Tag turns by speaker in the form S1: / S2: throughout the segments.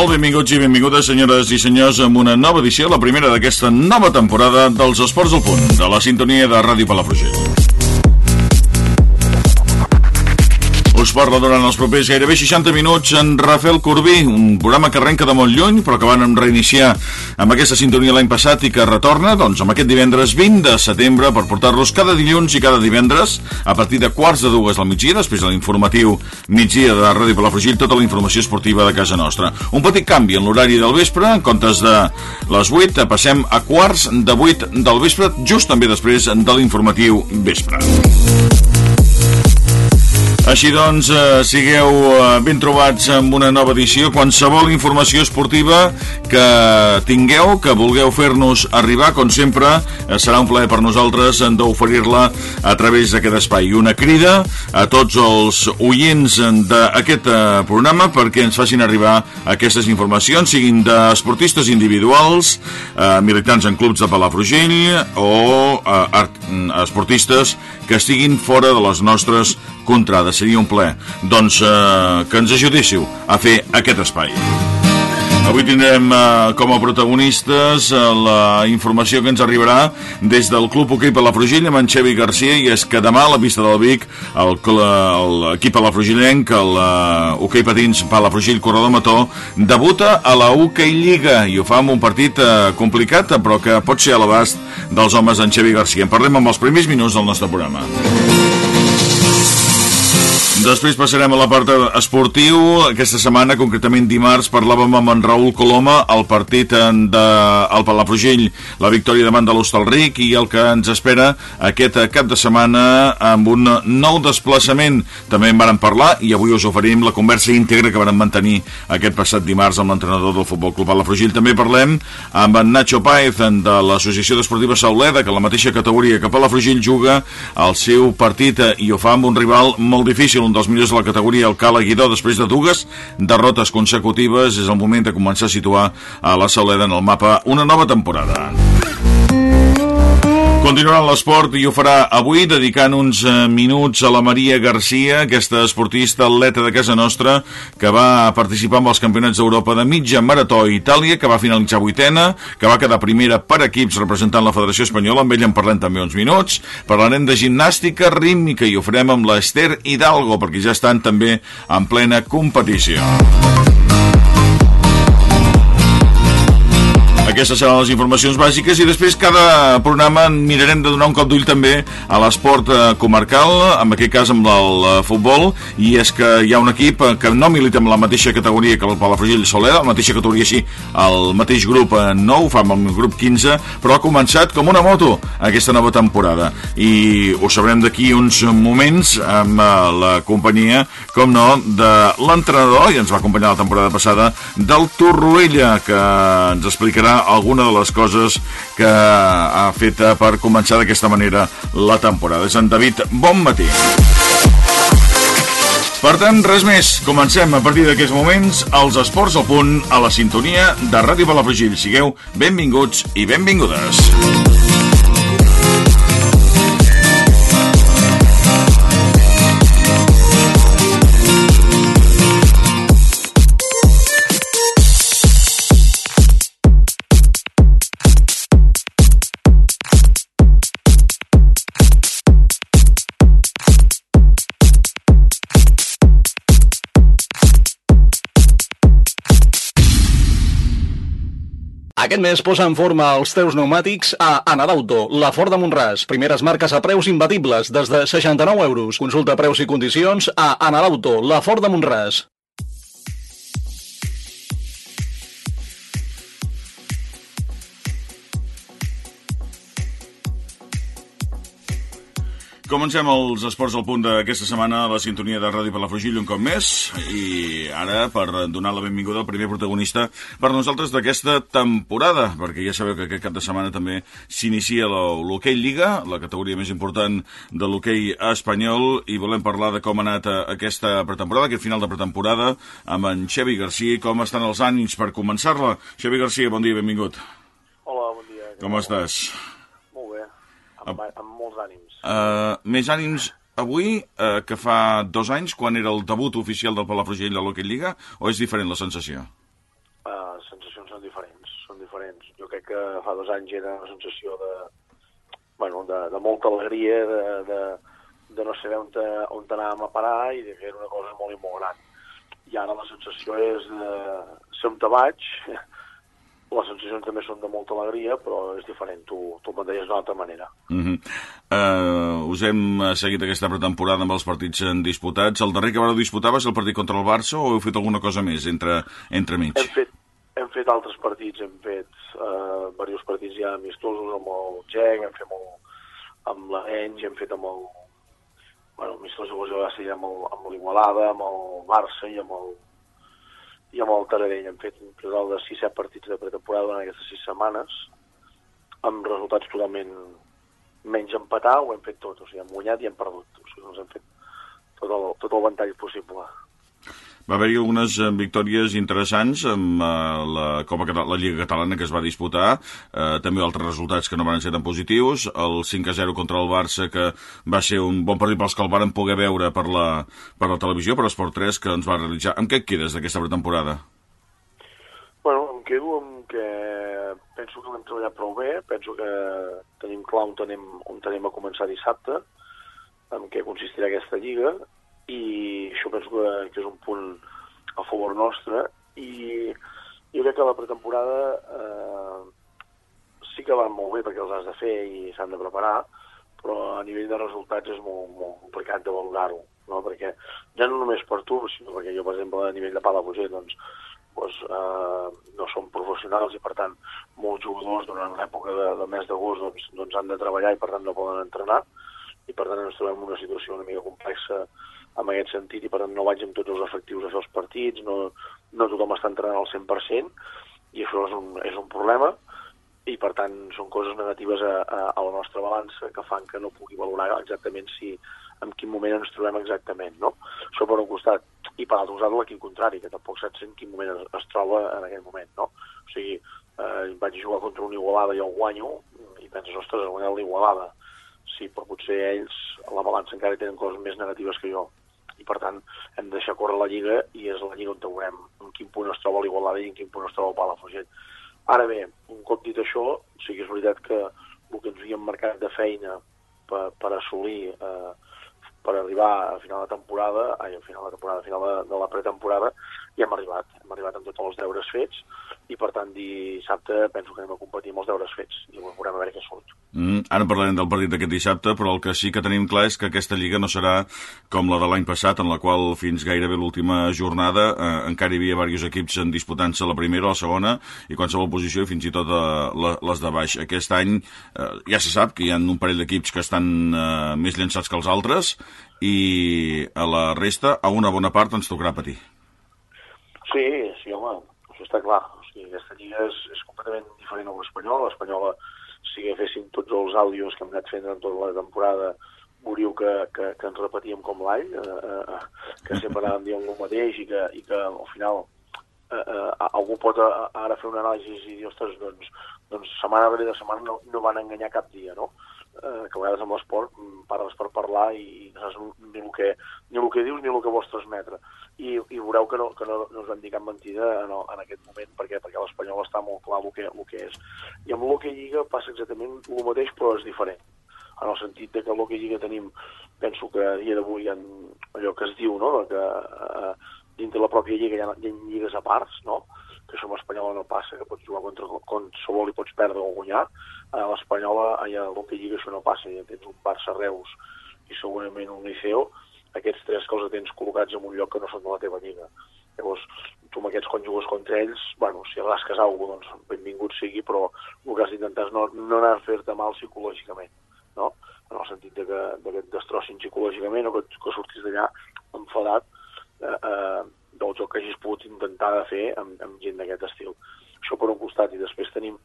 S1: Molt benvinguts i benvingudes, senyores i senyors, amb una nova edició, la primera d'aquesta nova temporada dels Esports al Punt, de la sintonia de Ràdio Palafrugell. Parla durant els propers gairebé 60 minuts en Rafael Corbí, un programa que arrenca de molt lluny, però que van reiniciar amb aquesta sintonia l'any passat i que retorna doncs, amb aquest divendres 20 de setembre per portar-los cada dilluns i cada divendres a partir de quarts de dues al migdia, després de l'informatiu migdia de Ràdio Palafrugell, tota la informació esportiva de casa nostra. Un petit canvi en l'horari del vespre, en comptes de les 8, passem a quarts de 8 del vespre, just també després de l'informatiu vespre. Així doncs, eh, sigueu eh, ben trobats amb una nova edició. Qualsevol informació esportiva que tingueu, que vulgueu fer-nos arribar, com sempre, eh, serà un plaer per nosaltres d'oferir-la a través d'aquest espai. Una crida a tots els oients d'aquest eh, programa perquè ens facin arribar aquestes informacions, siguin d'esportistes individuals, eh, militants en clubs de Palafrugell o eh, art, esportistes que estiguin fora de les nostres contrades. Seria un ple. Doncs eh, que ens ajudéssiu a fer aquest espai. Avui tindrem eh, com a protagonistes eh, la informació que ens arribarà des del Club Hoquei Palafrugell amb en Xevi Garcia i és que demà a la pista del Vic l'equip Palafrugellenc, el uh, Hoquei Patins Palafrugell Corredor Mató debuta a la Hoquei Lliga i ho fa amb un partit uh, complicat però que pot ser a l'abast dels homes en Xevi Garcia. En parlem amb els primers minuts del nostre programa. Després passarem a la part esportiu. Aquesta setmana, concretament dimarts, parlàvem amb en Raül Coloma, el partit de el Palafrugell, la victòria davant de l'Hostalric i el que ens espera aquest cap de setmana amb un nou desplaçament. També en vàrem parlar i avui us oferim la conversa íntegra que vam mantenir aquest passat dimarts amb l'entrenador del Futbol Club Palafrugell. També parlem amb en Nacho Paez de l'Associació d'Esportiva Sauleda, que la mateixa categoria que Palafrugell juga el seu partit i ho fa amb un rival molt difícil, un dels millors de la categoria, el Cala Guidó, després de dues derrotes consecutives, és el moment de començar a situar a la Saleda en el mapa una nova temporada. Continuarà l'esport i ho farà avui dedicant uns eh, minuts a la Maria Garcia, aquesta esportista atleta de casa nostra que va participar amb els campionats d'Europa de mitja marató a Itàlia, que va finalitzar vuitena, que va quedar primera per equips representant la Federació Espanyola, amb ella en parlem també uns minuts. Parlarem de gimnàstica rítmica i ho farem amb l'Ester Hidalgo, perquè ja estan també en plena competició. Aquestes seran les informacions bàsiques i després cada programa mirarem de donar un cop d'ull també a l'esport eh, comarcal, en aquest cas amb el eh, futbol, i és que hi ha un equip eh, que no milita en la mateixa categoria que el Palafrugell Soler, la mateixa categoria sí, el mateix grup 9, fa amb el grup 15, però ha començat com una moto aquesta nova temporada. I ho sabrem d'aquí uns moments amb la companyia, com no, de l'entrenador, i ens va acompanyar la temporada passada, del Torroella, que ens explicarà alguna de les coses que ha fet per començar d'aquesta manera la temporada. En David, bon matí. Per tant, res més. Comencem a partir d'aquests moments els esports al punt a la sintonia de Ràdio Palafrugell. Sigueu benvinguts i benvingudes.
S2: Aquest mes posa en forma els teus pneumàtics a Anadauto, la Ford de Montràs. Primeres marques a preus imbatibles, des de 69 euros. Consulta preus i condicions a Anadauto, la Ford de Montràs.
S1: Comencem els esports al punt d'aquesta setmana a la sintonia de Ràdio Palafrugell un cop més i ara per donar la benvinguda al primer protagonista per nosaltres d'aquesta temporada perquè ja sabeu que aquest cap de setmana també s'inicia l'hoquei Lliga la categoria més important de l'hoquei espanyol i volem parlar de com ha anat aquesta pretemporada, aquest final de pretemporada amb en Xevi Garcia com estan els ànims per començar-la. Xevi Garcia, bon dia, benvingut.
S3: Hola, bon dia.
S1: Com estàs?
S3: Molt bé, amb, amb molts ànims.
S1: Uh, més ànims avui uh, que fa dos anys, quan era el debut oficial del Palafrugell de l'Hockey Lliga, o és diferent la sensació?
S3: sensacions són diferents, són diferents. Jo crec que fa dos anys era una sensació de, bueno, de, de molta alegria, de, de, de no saber on, te, on anàvem a parar i de que era una cosa molt i molt gran. I ara la sensació és de ser on te vaig, les sensacions també són de molta alegria, però és diferent, tu, tu ho planteies d'una altra manera.
S1: Uh -huh. uh, us hem seguit aquesta pretemporada amb els partits disputats. El darrer que vareu disputar va ser el partit contra el Barça o heu fet alguna cosa més entre, entre mig?
S3: Hem fet, hem fet altres partits, hem fet uh, diversos partits ja amistosos amb el Gec, hem fet molt amb l'Arenys, hem fet amb el bueno, amistosos va ser amb l'Igualada, amb el Barça i amb el i amb el Taradell hem fet un total de 6-7 partits de pretemporada durant aquestes 6 setmanes, amb resultats totalment menys empatar, ho hem fet tot, o sigui, hem guanyat i hem perdut, o sigui, ens hem fet tot el, tot el ventall possible.
S1: Va haver-hi algunes eh, victòries interessants amb eh, la Copa la Lliga Catalana que es va disputar, eh, també altres resultats que no van ser tan positius, el 5-0 contra el Barça que va ser un bon partit pels que el varen poder veure per la, per la televisió, per Esport 3, que ens va realitzar. Amb què et quedes d'aquesta pretemporada?
S3: Bueno, em quedo amb que penso que l'hem treballat prou bé, penso que tenim clar on tenim, on tenim a començar dissabte, en què consistirà aquesta lliga, i això penso que, que és un punt a favor nostre i jo crec que la pretemporada eh, sí que va molt bé perquè els has de fer i s'han de preparar, però a nivell de resultats és molt, molt complicat de valorar-ho, no? perquè ja no només per tu, sinó perquè jo, per exemple, a nivell de Palafrugell, doncs, doncs eh, no som professionals i, per tant, molts jugadors durant l'època de, de mes d'agost doncs, doncs han de treballar i, per tant, no poden entrenar, i, per tant, ens trobem en una situació una mica complexa en aquest sentit i per tant no vaig amb tots els efectius a fer els partits, no, no tothom està entrenant al 100% i això és un, és un problema i per tant són coses negatives a, a, a la nostra balança que fan que no pugui valorar exactament si en quin moment ens trobem exactament, no? Això per un costat. I per l'altre costat l'equip contrari, que tampoc saps en quin moment es, es troba en aquell moment, no? O sigui, eh, vaig jugar contra un Igualada i el guanyo, i penses, ostres, he guanyat l'Igualada. Sí, però potser ells, a la balança encara tenen coses més negatives que jo i per tant hem de deixar córrer la Lliga i és la Lliga on veurem en quin punt es troba l'Igualada i en quin punt es troba el Palafrugell. Ara bé, un cop dit això, sí que és veritat que el que ens havíem marcat de feina per, per assolir, eh, per arribar a final de temporada, ai, a final de temporada, a final de, de la pretemporada, i hem arribat. Hem arribat amb tots els deures fets i per tant dissabte penso que anem a competir amb els deures fets i veurem a veure què surt.
S1: Mm, ara parlarem del partit d'aquest dissabte, però el que sí que tenim clar és que aquesta lliga no serà com la de l'any passat, en la qual fins gairebé l'última jornada eh, encara hi havia diversos equips disputant-se la primera la segona i qualsevol posició i fins i tot eh, les de baix. Aquest any eh, ja se sap que hi ha un parell d'equips que estan eh, més llançats que els altres i a la resta, a una bona part, ens tocarà patir.
S3: Sí, sí, home, això està clar. O sigui, aquesta lliga és, és completament diferent a l'Espanyol. L'Espanyola, si agaféssim tots els àudios que hem anat fent en tota la temporada, veuríeu que, que, que ens repetíem com l'all, eh, eh, que sempre anàvem dient el mateix i que, i que al final eh, eh, algú pot ara fer una anàlisi i dir, ostres, doncs, doncs setmana darrere setmana no, no van enganyar cap dia, no? Eh, que a vegades amb l'esport mm, parles per parlar i no saps ni el, que, ni el que dius ni el que vols transmetre. I, i veureu que no, que no, no us vam dir cap mentida en, en aquest moment, perquè perquè l'Espanyol està molt clar el que, el que és. I amb l'Hockey Lliga passa exactament el mateix, però és diferent. En el sentit de que l'Hockey Lliga tenim, penso que a dia d'avui hi allò que es diu, no?, que eh, dintre la pròpia lliga hi ha, hi ha lligues a parts, no?, que això amb l'Espanyola no passa, que pots jugar contra qualsevol i pots perdre o guanyar. A l'Espanyola, a l'Hockey Lliga això no passa, ja tens un Barça-Reus i segurament un Liceo, aquests tres que els tens col·locats en un lloc que no són de la teva lliga. Llavors, tu amb aquests quan jugues contra ells, bueno, si rasques alguna doncs benvingut sigui, però el que has d'intentar és no, no anar a fer-te mal psicològicament, no? En el sentit de que, de que et destrossin psicològicament o que, que sortis d'allà enfadat eh, eh, del joc que hagis pogut intentar de fer amb, amb gent d'aquest estil. Això per un costat, i després tenim,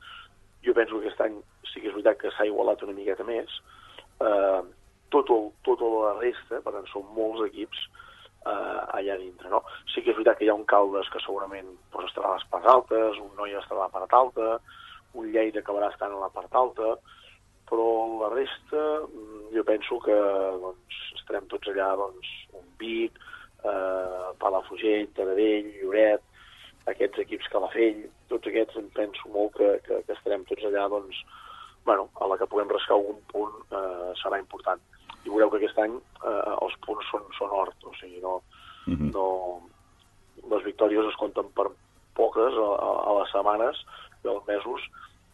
S3: jo penso que aquest any sí que és veritat que s'ha igualat una miqueta més, eh, tot, el, tota la resta, per tant són molts equips eh, allà dintre, no? Sí que és veritat que hi ha un Caldes que segurament pues, estarà a les parts altes, un Noia estarà a la part alta, un Lleida acabarà estant a la part alta, però la resta mm, jo penso que doncs, estarem tots allà, doncs, un Vic, eh, Palafrugell, Taradell, Lloret, aquests equips Calafell, tots aquests em penso molt que, que, que estarem tots allà, doncs, bueno, a la que puguem rascar algun punt eh, serà important. I veureu que aquest any eh, els punts són, són hort, o sigui, no, uh -huh. no, les victòries es compten per poques a, a, a les setmanes i als mesos,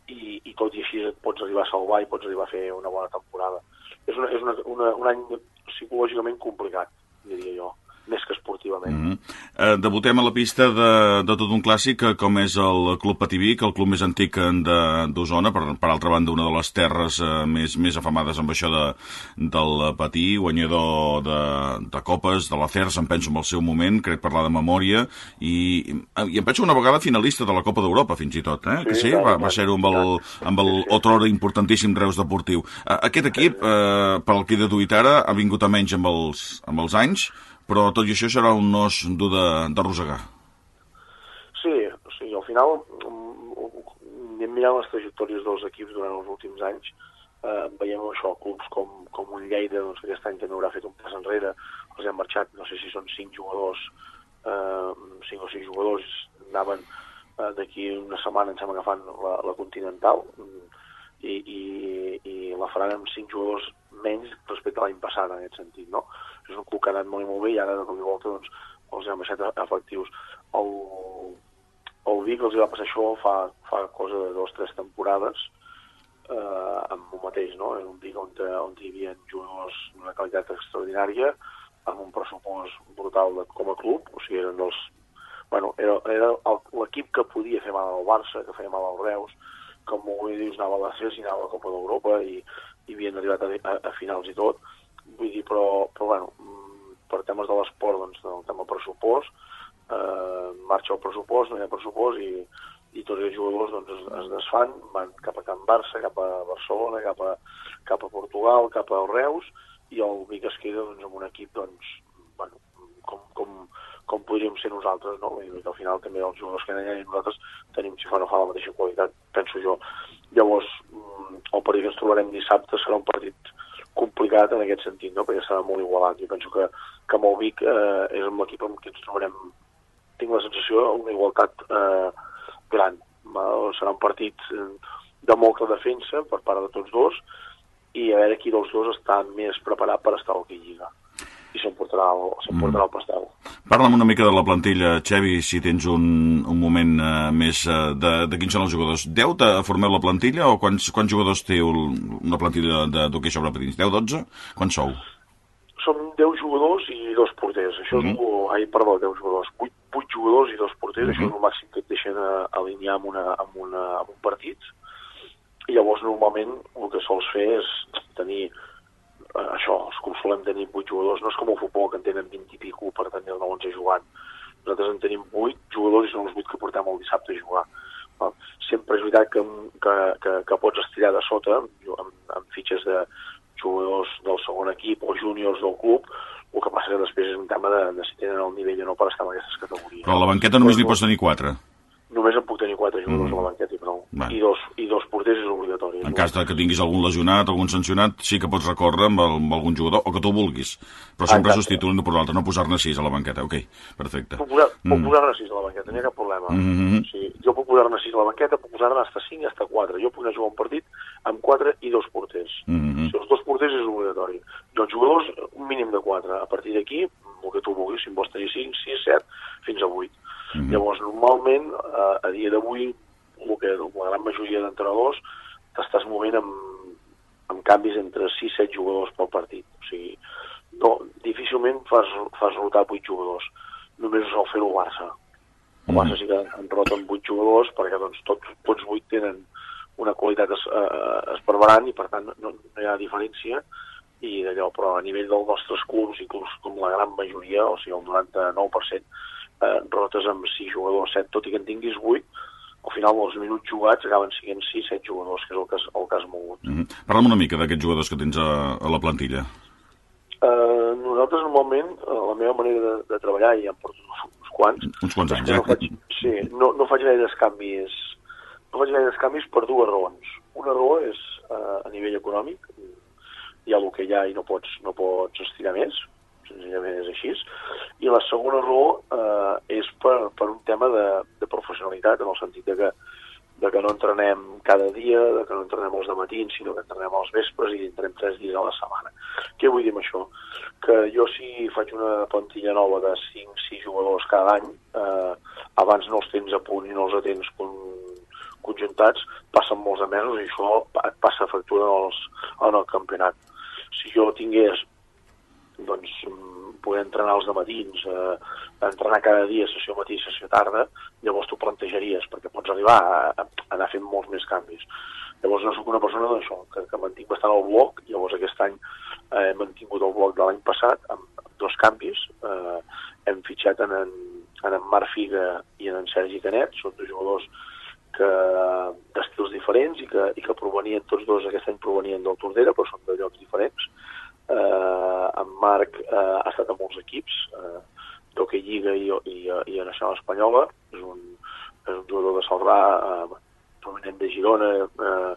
S3: i, i tot i així et pots arribar a salvar i pots arribar a fer una bona temporada. És, una, és una, una, un any psicològicament complicat, diria jo més que esportivament. Mm -hmm.
S1: eh, debutem a la pista de, de tot un clàssic com és el Club Pativic, el club més antic d'Osona, per, per altra banda una de les terres eh, més, més afamades amb això de, del Patí, guanyador de, de copes, de la FERS, em penso en el seu moment, crec parlar de memòria, i, i em penso una vegada finalista de la Copa d'Europa, fins i tot, eh? Sí, que sí? Va, va ser-ho amb el, amb el otrora importantíssim Reus Deportiu. Eh, aquest equip, eh, per al que he deduït ara, ha vingut a menys amb els, amb els anys, però tot i això serà un nos dur d'arrossegar.
S3: Sí, sí, al final, anem mirant les trajectòries dels equips durant els últims anys, eh, veiem això, clubs com, com un Lleida, doncs aquest any també haurà fet un pas enrere, els han marxat, no sé si són cinc jugadors, eh, cinc o sis jugadors, anaven eh, d'aquí una setmana, ens hem agafant la, la Continental, i, i, i la faran amb cinc jugadors menys respecte a l'any passat, en aquest sentit, no? És un club que ha anat molt i molt bé i ara de cop i volta doncs, els hem baixat efectius. El, el Vic els va passar això fa, fa cosa de dues o tres temporades eh, amb un mateix, no? En un Vic on, on hi havia jugadors d'una qualitat extraordinària, amb un pressupost brutal de, com a club, o sigui, eren dels... Bueno, era, era l'equip que podia fer mal al Barça, que feia mal al Reus, com ho dius, anava a la CES i anava a Copa d'Europa i, i havien arribat a, a, a finals i tot, Vull dir, però, però bueno, mm, per temes de l'esport, doncs, el tema pressupost, eh, marxa el pressupost, no hi ha pressupost i, i tots els jugadors doncs, es, es desfan, van cap a Can Barça, cap a Barcelona, cap a, cap a Portugal, cap a Reus, i el Vic es queda doncs, amb un equip doncs, bueno, com, com, com podríem ser nosaltres, no? I que al final també els jugadors que allà i nosaltres tenim, si fa no fa la mateixa qualitat, penso jo. Llavors, mm, el partit que ens trobarem dissabte serà un partit complicat en aquest sentit, no? perquè serà molt igualat. Jo penso que, que amb el Vic eh, és amb l'equip amb què ens trobarem, tinc la sensació, una igualtat eh, gran. Val? Serà un partit eh, de molta defensa per part de tots dos i a veure qui dels dos està més preparat per estar al que lliga i s'emportarà el, mm. el pastel.
S1: Parla'm una mica de la plantilla, Xevi, si tens un, un moment uh, més uh, de, de quins són els jugadors. 10 te formeu la plantilla o quants, quants jugadors té una plantilla d'hoquei sobre patins? 10, 12? Quants sou?
S3: Som 10 jugadors i dos porters. Això mm és el... Ai, perdó, 10 jugadors. 8, 8 jugadors i dos porters. Mm -hmm. Això és el màxim que et deixen alinear amb, una, amb, una, amb un partit. I llavors, normalment, el que sols fer és tenir eh, això, els clubs solem tenir 8 jugadors, no és com el futbol que en tenen 20 i pico per tenir el 11 jugant. Nosaltres en tenim 8 jugadors i són els 8 que portem el dissabte a jugar. Sempre és veritat que, que, que, que pots estirar de sota amb, amb fitxes de jugadors del segon equip o júniors del club, el que passa que després és un tema de, de si tenen el nivell o no per estar en aquestes categories.
S1: Però a la banqueta només n'hi pots tenir 4.
S3: Només en puc tenir quatre jugadors mm. a la banqueta i prou. I dos, I dos porters és obligatori.
S1: En cas de que tinguis algun lesionat, algun sancionat, sí que pots recórrer amb, el, amb algun jugador, o que tu vulguis. Però sempre substituint per l'altre, no posar-ne sis a la banqueta. Ok, perfecte.
S3: Puc posar, mm. puc posar-ne sis a la banqueta, no hi ha cap problema. Mm -hmm. o sigui, jo puc posar-ne sis a la banqueta, puc posar-ne fins 5 i fins 4. Jo puc anar a jugar un partit amb 4 i dos porters. Mm -hmm. Si els dos porters és obligatori. I els jugadors, un mínim de 4. A partir d'aquí, el que tu vulguis, si en vols tenir 5, 6, 7, fins a 8. Mm -hmm. Llavors, normalment, eh, a dia d'avui, el que la gran majoria d'entrenadors t'estàs movent amb, amb canvis entre 6 i 7 jugadors pel partit. O sigui, no, difícilment fas, fas rotar 8 jugadors. Només sol fer el Barça. El Barça sí que en roten 8 jugadors perquè doncs, tots, tots 8 tenen una qualitat es, eh, esparverant i per tant no, no hi ha diferència i d'allò, però a nivell dels nostres clubs i clubs com la gran majoria, o sigui el 99%, eh, rotes amb 6 jugadors, 7, tot i que en tinguis 8, al final els minuts jugats acaben sent 6, 7 jugadors, que és el que has, el que has mogut. Mm
S1: -hmm. Parla'm una mica d'aquests jugadors que tens a, a la plantilla.
S3: Uh, nosaltres normalment, uh, la meva manera de, de treballar, i ja em porto uns quants...
S1: Uns quants anys,
S3: eh? No faig, sí, no, no faig gaires canvis, no faig gaires canvis per dues raons. Una raó és uh, a nivell econòmic, hi ha el que hi ha i no pots, no pots estirar més, senzillament és així. I la segona raó eh, és per, per un tema de, de professionalitat, en el sentit de que, de que no entrenem cada dia, de que no entrenem els matins, sinó que entrenem als vespres i entrenem tres dies a la setmana. Què vull dir amb això? Que jo si faig una plantilla nova de 5-6 jugadors cada any, eh, abans no els tens a punt i no els tens conjuntats, passen molts de mesos i això et passa factura els, en el campionat. Si jo tingués doncs, poder entrenar els matins, eh, entrenar cada dia, sessió matí, sessió tarda, llavors t'ho plantejaries, perquè pots arribar a, a, anar fent molts més canvis. Llavors no sóc una persona d'això, que, que mantinc bastant el bloc, llavors aquest any eh, hem mantingut el bloc de l'any passat amb, amb dos canvis, eh, hem fitxat en en, en en Marc Figa i en en Sergi Canet, són dos jugadors que d'estils diferents i que, i que provenien, tots dos aquest any provenien del Tordera, però són de llocs diferents. Eh, en Marc eh, ha estat a molts equips, eh, d'Hockey Lliga i, i, i a Nacional Espanyola, és un, és un jugador de Salrà, eh, provenent de Girona, eh,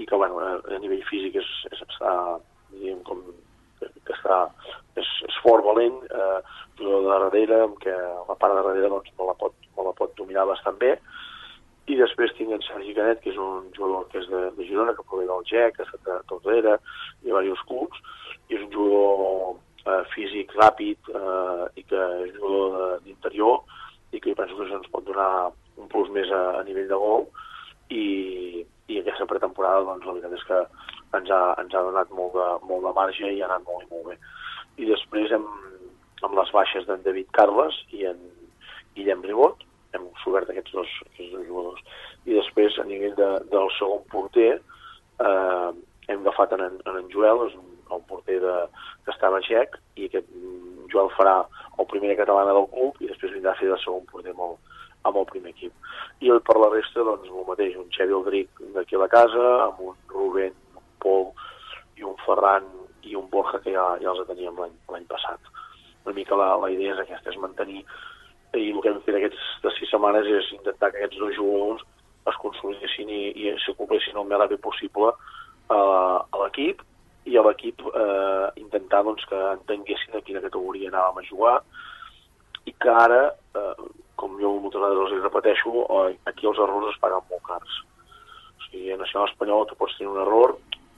S3: i que bueno, a nivell físic és, és, està, diguem, com, que està, és, és fort, valent, eh, jugador de darrere, que la part de darrere doncs, me, la pot, me la pot dominar bastant bé, i després tinc en Sergi Canet, que és un jugador que és de, de Girona, que prové del GEC, ha estat a Tordera, i a diversos clubs, i és un jugador eh, físic ràpid eh, i que és jugador d'interior i que penso que ens pot donar un plus més a, a nivell de gol i, i aquesta pretemporada doncs la veritat és que ens ha, ens ha donat molt de, molt de marge i ha anat molt i molt bé. I després hem, amb les baixes d'en David Carles i en Guillem Ribot, hem sobert aquests dos, aquests dos jugadors. I després, a nivell de, del segon porter, eh, hem agafat en, en, en Joel, és un, el porter de, que estava a Txec, i aquest mm, Joel farà el primer catalana del club i després vindrà a fer de segon porter el, amb el primer equip. I per la resta, doncs, el mateix, un Xevi Aldric d'aquí a la casa, amb un Rubén, un Pol i un Ferran i un Borja que ja, ja els teníem l'any passat. Una mica la, la idea és aquesta, és mantenir i el que hem fet aquestes sis setmanes és intentar que aquests dos jugadors es consolidessin i, i s'ocupessin el més ràpid possible a, a l'equip i a l'equip eh, intentar doncs, que entenguessin a quina categoria anàvem a jugar i que ara, eh, com jo moltes vegades els repeteixo, eh, aquí els errors es paguen molt cars. O sigui, a Nacional Espanyol tu pots tenir un error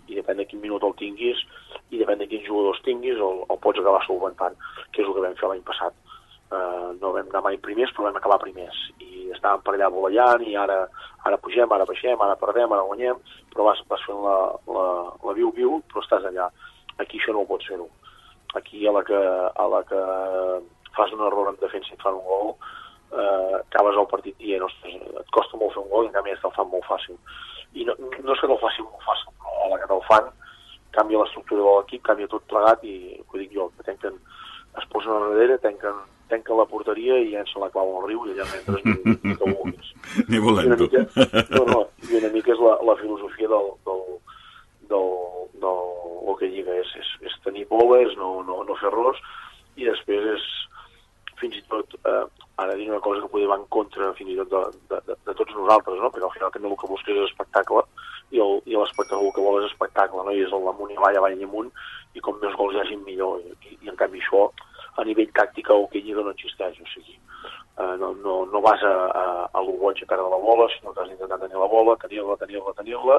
S3: i depèn de quin minut el tinguis i depèn de quins jugadors tinguis el, el pots acabar solventant, que és el que vam fer l'any passat eh, no vam anar mai primers, però vam acabar primers. I estàvem per allà volallant i ara, ara pugem, ara baixem, ara perdem, ara guanyem, però vas, vas fent la, la, la viu-viu, però estàs allà. Aquí això no ho pots fer-ho. Aquí a la, que, a la que fas un error en defensa i et fan un gol, eh, acabes el partit dient, ostres, et costa molt fer un gol i en canvi te'l fan molt fàcil. I no, no és que te'l facin molt fàcil, però a la que te'l fan canvia l'estructura de l'equip, canvia tot plegat i ho dic jo, que tanquen, es posen a darrere, tanquen tanca la porteria i llença la clau al riu i allà mentre ni, que vulguis.
S1: Ni volent
S3: tu. No, no, i una mica és la, la filosofia del, del, del, del que lliga, és, és, és tenir boles, no, no, no fer errors, i després és fins i tot, eh, ara dir una cosa que podria va en contra fins i tot de, de, de, de tots nosaltres, no? perquè al final també el que busques és espectacle, i l'espectacle el que vol és espectacle, no? i és el damunt i avall, avall i amunt, i com més gols hi hagi millor, i, i en canvi això a nivell tàctic el que lliga no existeix, o sigui, eh, no, no, no vas a, a, a l'Ugoig a perdre la bola, sinó que has d'intentar tenir la bola, tenir-la, tenir-la, tenir-la,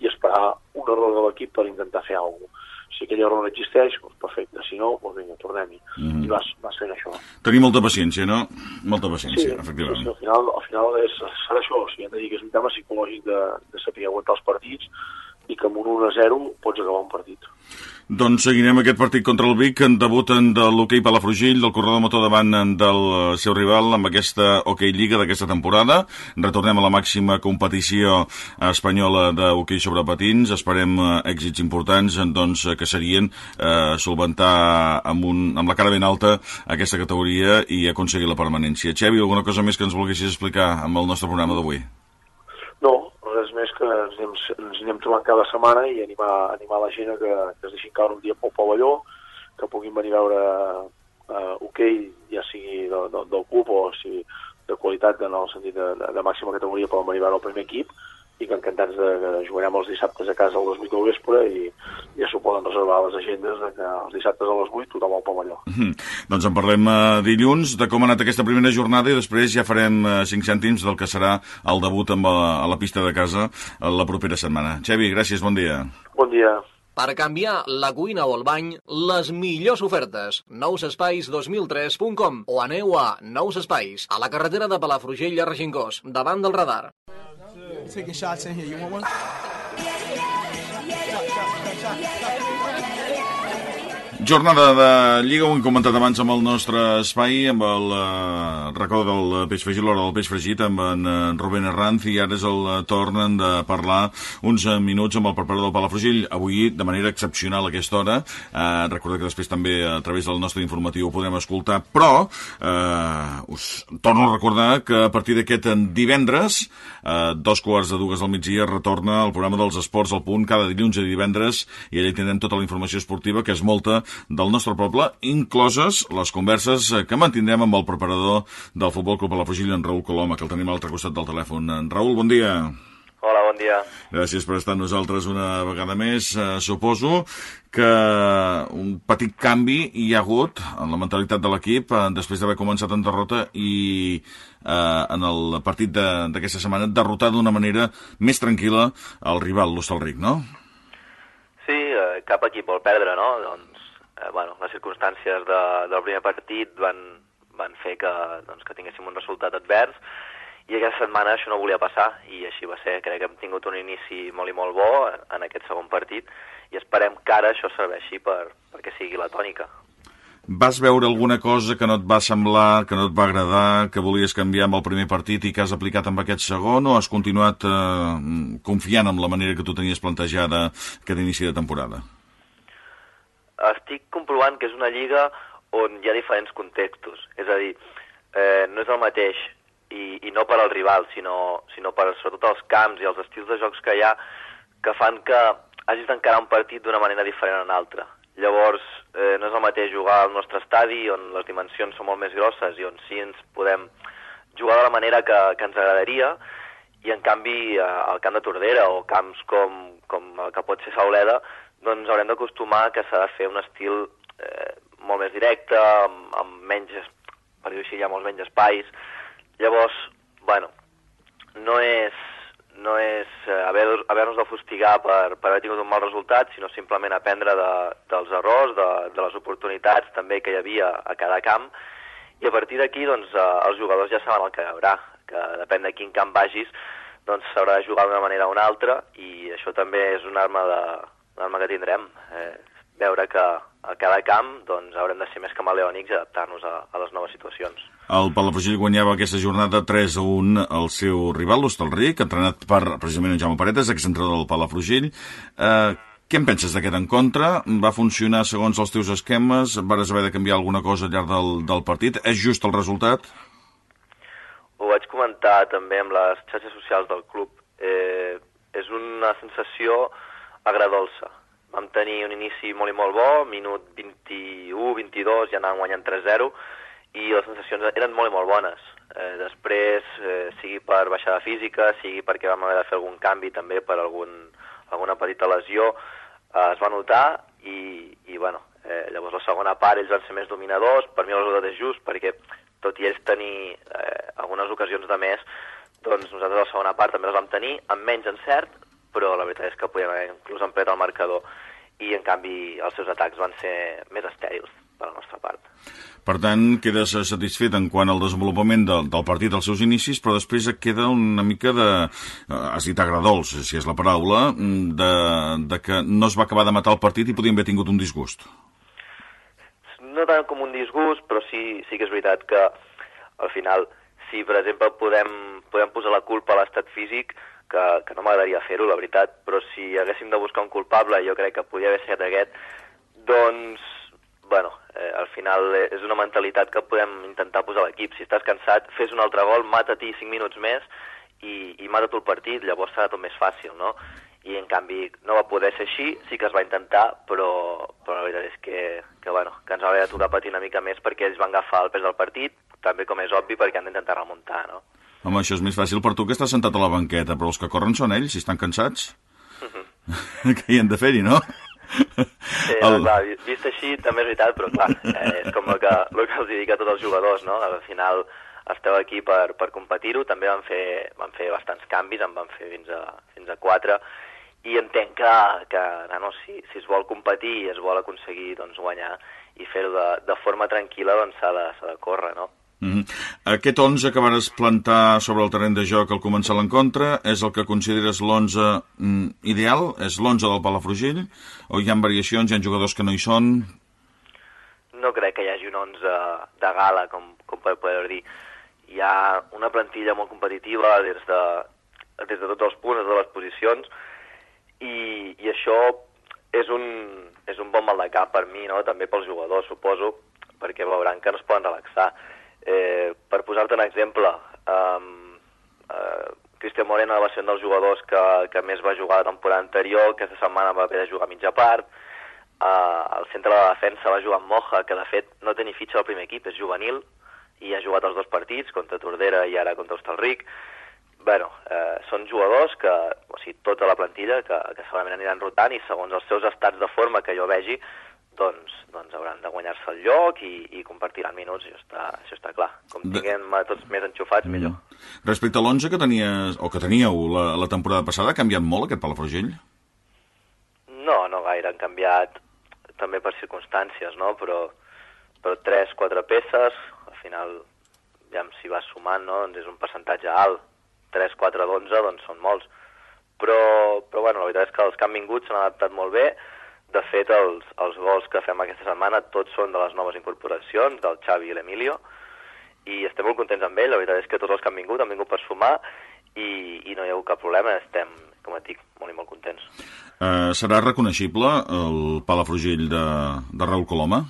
S3: i esperar un error de l'equip per intentar fer alguna cosa. Si aquell error no existeix, doncs perfecte, si no, doncs vinga, tornem-hi. Mm. I vas, vas fent això.
S1: Tenir molta paciència, no? Molta paciència, sí, efectivament.
S3: Sí, al final, al final és, serà això, o sigui, hem de dir que és un tema psicològic de, de saber aguantar els partits i que amb un 1 0 pots acabar un partit.
S1: Doncs seguirem aquest partit contra el Vic, en debuten de l'hoquei Palafrugell, del corredor motor davant del seu rival amb aquesta hoquei Lliga d'aquesta temporada. Retornem a la màxima competició espanyola d'hoquei sobre patins. Esperem eh, èxits importants doncs, que serien eh, solventar amb, un, amb la cara ben alta aquesta categoria i aconseguir la permanència. Xevi, alguna cosa més que ens volguessis explicar amb el nostre programa d'avui?
S3: Ens anem, ens anem trobant cada setmana i animar, animar la gent que, que es deixin caure un dia pel pavelló, que puguin venir a veure uh, hoquei, okay, ja sigui de, de, del club o sigui de qualitat en el sentit de, de, de màxima categoria poden venir a veure el primer equip i que encantats de que jugarem els dissabtes a casa a les 8 del vespre i ja s'ho poden reservar a les agendes de que els dissabtes a les 8 tothom al pavelló.
S1: Mm -hmm. Doncs en parlem uh, dilluns de com ha anat aquesta primera jornada i després ja farem uh, 5 cèntims del que serà el debut amb, uh, a la pista de casa uh, la propera setmana. Xevi, gràcies, bon dia.
S3: Bon dia.
S2: Per canviar la cuina o el bany, les millors ofertes. nousespais2003.com o aneu a Nous Espais, a la carretera de Palafrugell a Regincós, davant del radar.
S4: Taking shots in here. You want one?
S1: Jornada de Lliga, ho hem comentat abans amb el nostre espai, amb el uh, record del peix fregit, l'hora del peix fregit, amb en uh, Rubén Herranz, i ara és el uh, torn de parlar uns uh, minuts amb el preparador del Palafrugell, avui de manera excepcional a aquesta hora. Uh, recordeu que després també a través del nostre informatiu ho podem escoltar, però uh, us torno a recordar que a partir d'aquest divendres, uh, dos quarts de dues del migdia, retorna el programa dels esports al punt cada dilluns i divendres, i allà tindrem tota la informació esportiva, que és molta, del nostre poble, incloses les converses eh, que mantindrem amb el preparador del Futbol Club Palafrugell, en Raül Coloma, que el tenim a l'altre costat del telèfon. En Raül, bon dia.
S5: Hola, bon dia.
S1: Gràcies per estar amb nosaltres una vegada més. Uh, suposo que un petit canvi hi ha hagut en la mentalitat de l'equip uh, després d'haver començat en derrota i uh, en el partit d'aquesta setmana derrotar d'una manera més tranquil·la el rival, l'Hostalric, no?
S5: Sí, eh, cap equip vol perdre, no? Doncs eh, bueno, les circumstàncies de, del primer partit van, van fer que, doncs, que tinguéssim un resultat advers i aquesta setmana això no volia passar i així va ser. Crec que hem tingut un inici molt i molt bo en aquest segon partit i esperem que ara això serveixi per, perquè sigui la tònica.
S1: Vas veure alguna cosa que no et va semblar, que no et va agradar, que volies canviar amb el primer partit i que has aplicat amb aquest segon o has continuat eh, confiant en la manera que tu tenies plantejada aquest inici de temporada?
S5: estic comprovant que és una lliga on hi ha diferents contextos. És a dir, eh, no és el mateix, i, i no per al rival, sinó, sinó per sobretot els camps i els estils de jocs que hi ha, que fan que hagis d'encarar un partit d'una manera diferent a una altra. Llavors, eh, no és el mateix jugar al nostre estadi, on les dimensions són molt més grosses i on sí ens podem jugar de la manera que, que ens agradaria, i en canvi al camp de Tordera o camps com, com el que pot ser Sauleda, doncs haurem d'acostumar que s'ha de fer un estil eh, molt més directe, amb, amb menys, per dir-ho així, hi ha molts menys espais. Llavors, bueno, no és, no és eh, haver-nos haver de fustigar per, per haver tingut un mal resultat, sinó simplement aprendre de, dels errors, de, de les oportunitats també que hi havia a cada camp, i a partir d'aquí doncs, eh, els jugadors ja saben el que hi haurà, que depèn de quin camp vagis, doncs s'haurà de jugar d'una manera o una altra, i això també és una arma de, l'arma que tindrem. Eh, veure que a cada camp doncs, haurem de ser més camaleònics i adaptar-nos a, a les noves situacions.
S1: El Palafrugell guanyava aquesta jornada 3 a 1 al seu rival, l'Hostalric, entrenat per precisament en Jaume Paretes, exentrenador del Palafrugell. Eh, què en penses d'aquest encontre? Va funcionar segons els teus esquemes? Vares haver de canviar alguna cosa al llarg del, del partit? És just el resultat?
S5: Ho vaig comentar també amb les xarxes socials del club. Eh, és una sensació agradolça. Vam tenir un inici molt i molt bo, minut 21-22 ja anàvem guanyant 3-0 i les sensacions eren molt i molt bones. Eh, després, eh, sigui per baixada física, sigui perquè vam haver de fer algun canvi també per algun, alguna petita lesió, eh, es va notar i, i bueno, eh, llavors la segona part ells van ser més dominadors, per mi el resultat és just perquè tot i ells tenir eh, algunes ocasions de més, doncs nosaltres la segona part també les vam tenir amb menys encert, però la veritat és que podíem haver inclús emplet el marcador i en canvi els seus atacs van ser més estèrils per la nostra part.
S1: Per tant, quedes satisfet en quant al desenvolupament del, del partit als seus inicis, però després et queda una mica de... Eh, has dit agradols, si és la paraula, de, de que no es va acabar de matar el partit i podíem haver tingut un disgust.
S5: No tant com un disgust, però sí, sí que és veritat que al final, si per exemple podem, podem posar la culpa a l'estat físic, que, que no m'agradaria fer-ho, la veritat, però si haguéssim de buscar un culpable, jo crec que podia haver estat aquest, doncs, bueno, eh, al final és una mentalitat que podem intentar posar a l'equip. Si estàs cansat, fes un altre gol, mata-t'hi 5 minuts més i, i mata el partit, llavors serà tot més fàcil, no? I en canvi no va poder ser així, sí que es va intentar, però, però la veritat és que, que, bueno, que ens de tocar patir una mica més perquè ells van agafar el pes del partit, també com és obvi perquè han d'intentar remuntar, no?
S1: Home, això és més fàcil per tu que estàs sentat a la banqueta, però els que corren són ells, si estan cansats. que hi han de fer-hi, no?
S5: Sí, el... clar, vist així també és veritat, però clar, eh, és com el que, el que els dic a tots els jugadors, no? Al final esteu aquí per, per competir-ho, també van fer, van fer bastants canvis, en van fer fins a, fins a quatre, i entenc que, que no, si, si es vol competir i es vol aconseguir doncs, guanyar i fer-ho de, de forma tranquil·la, doncs s'ha de, de córrer, no?
S1: Mm -hmm. Aquest 11 que vas plantar sobre el terreny de joc al començar l'encontre és el que consideres l'11 mm, ideal? És l'11 del Palafrugell? O hi ha variacions, hi ha jugadors que no hi són?
S5: No crec que hi hagi un 11 de gala, com, com per poder dir. Hi ha una plantilla molt competitiva des de, des de tots els punts, de les posicions, i, i això és un, és un bon mal de cap per mi, no? també pels jugadors, suposo, perquè veuran que no es poden relaxar Eh, per posar-te un exemple, um, uh, Cristian Moreno va ser un dels jugadors que, que més va jugar la temporada anterior, aquesta setmana va haver de jugar mitja part, uh, al centre de la defensa va jugar amb Moja, que de fet no té ni fitxa al primer equip, és juvenil, i ha jugat els dos partits, contra Tordera i ara contra Hostalric. bueno, eh, són jugadors que, o sigui, tota la plantilla, que, que segurament aniran rotant i segons els seus estats de forma que jo vegi, doncs, doncs hauran de guanyar-se el lloc i, i compartiran minuts, això està, això està clar. Com tinguem de... tots més enxufats, mm. millor.
S1: Respecte a l'11 que tenies, o que teníeu la, la temporada passada, ha canviat molt aquest Palafrugell?
S5: No, no gaire, han canviat també per circumstàncies, no? però, però 3-4 peces, al final, ja si vas sumant, no? doncs és un percentatge alt. 3-4 d'11, doncs són molts. Però, però bueno, la veritat és que els que han vingut s'han adaptat molt bé, de fet, els, els gols que fem aquesta setmana tots són de les noves incorporacions, del Xavi i l'Emilio, i estem molt contents amb ell. La veritat és que tots els que han vingut han vingut per sumar i, i no hi ha hagut cap problema. Estem, com et dic, molt i molt contents.
S1: Uh, serà reconeixible el Palafrugell de, de Raül Coloma?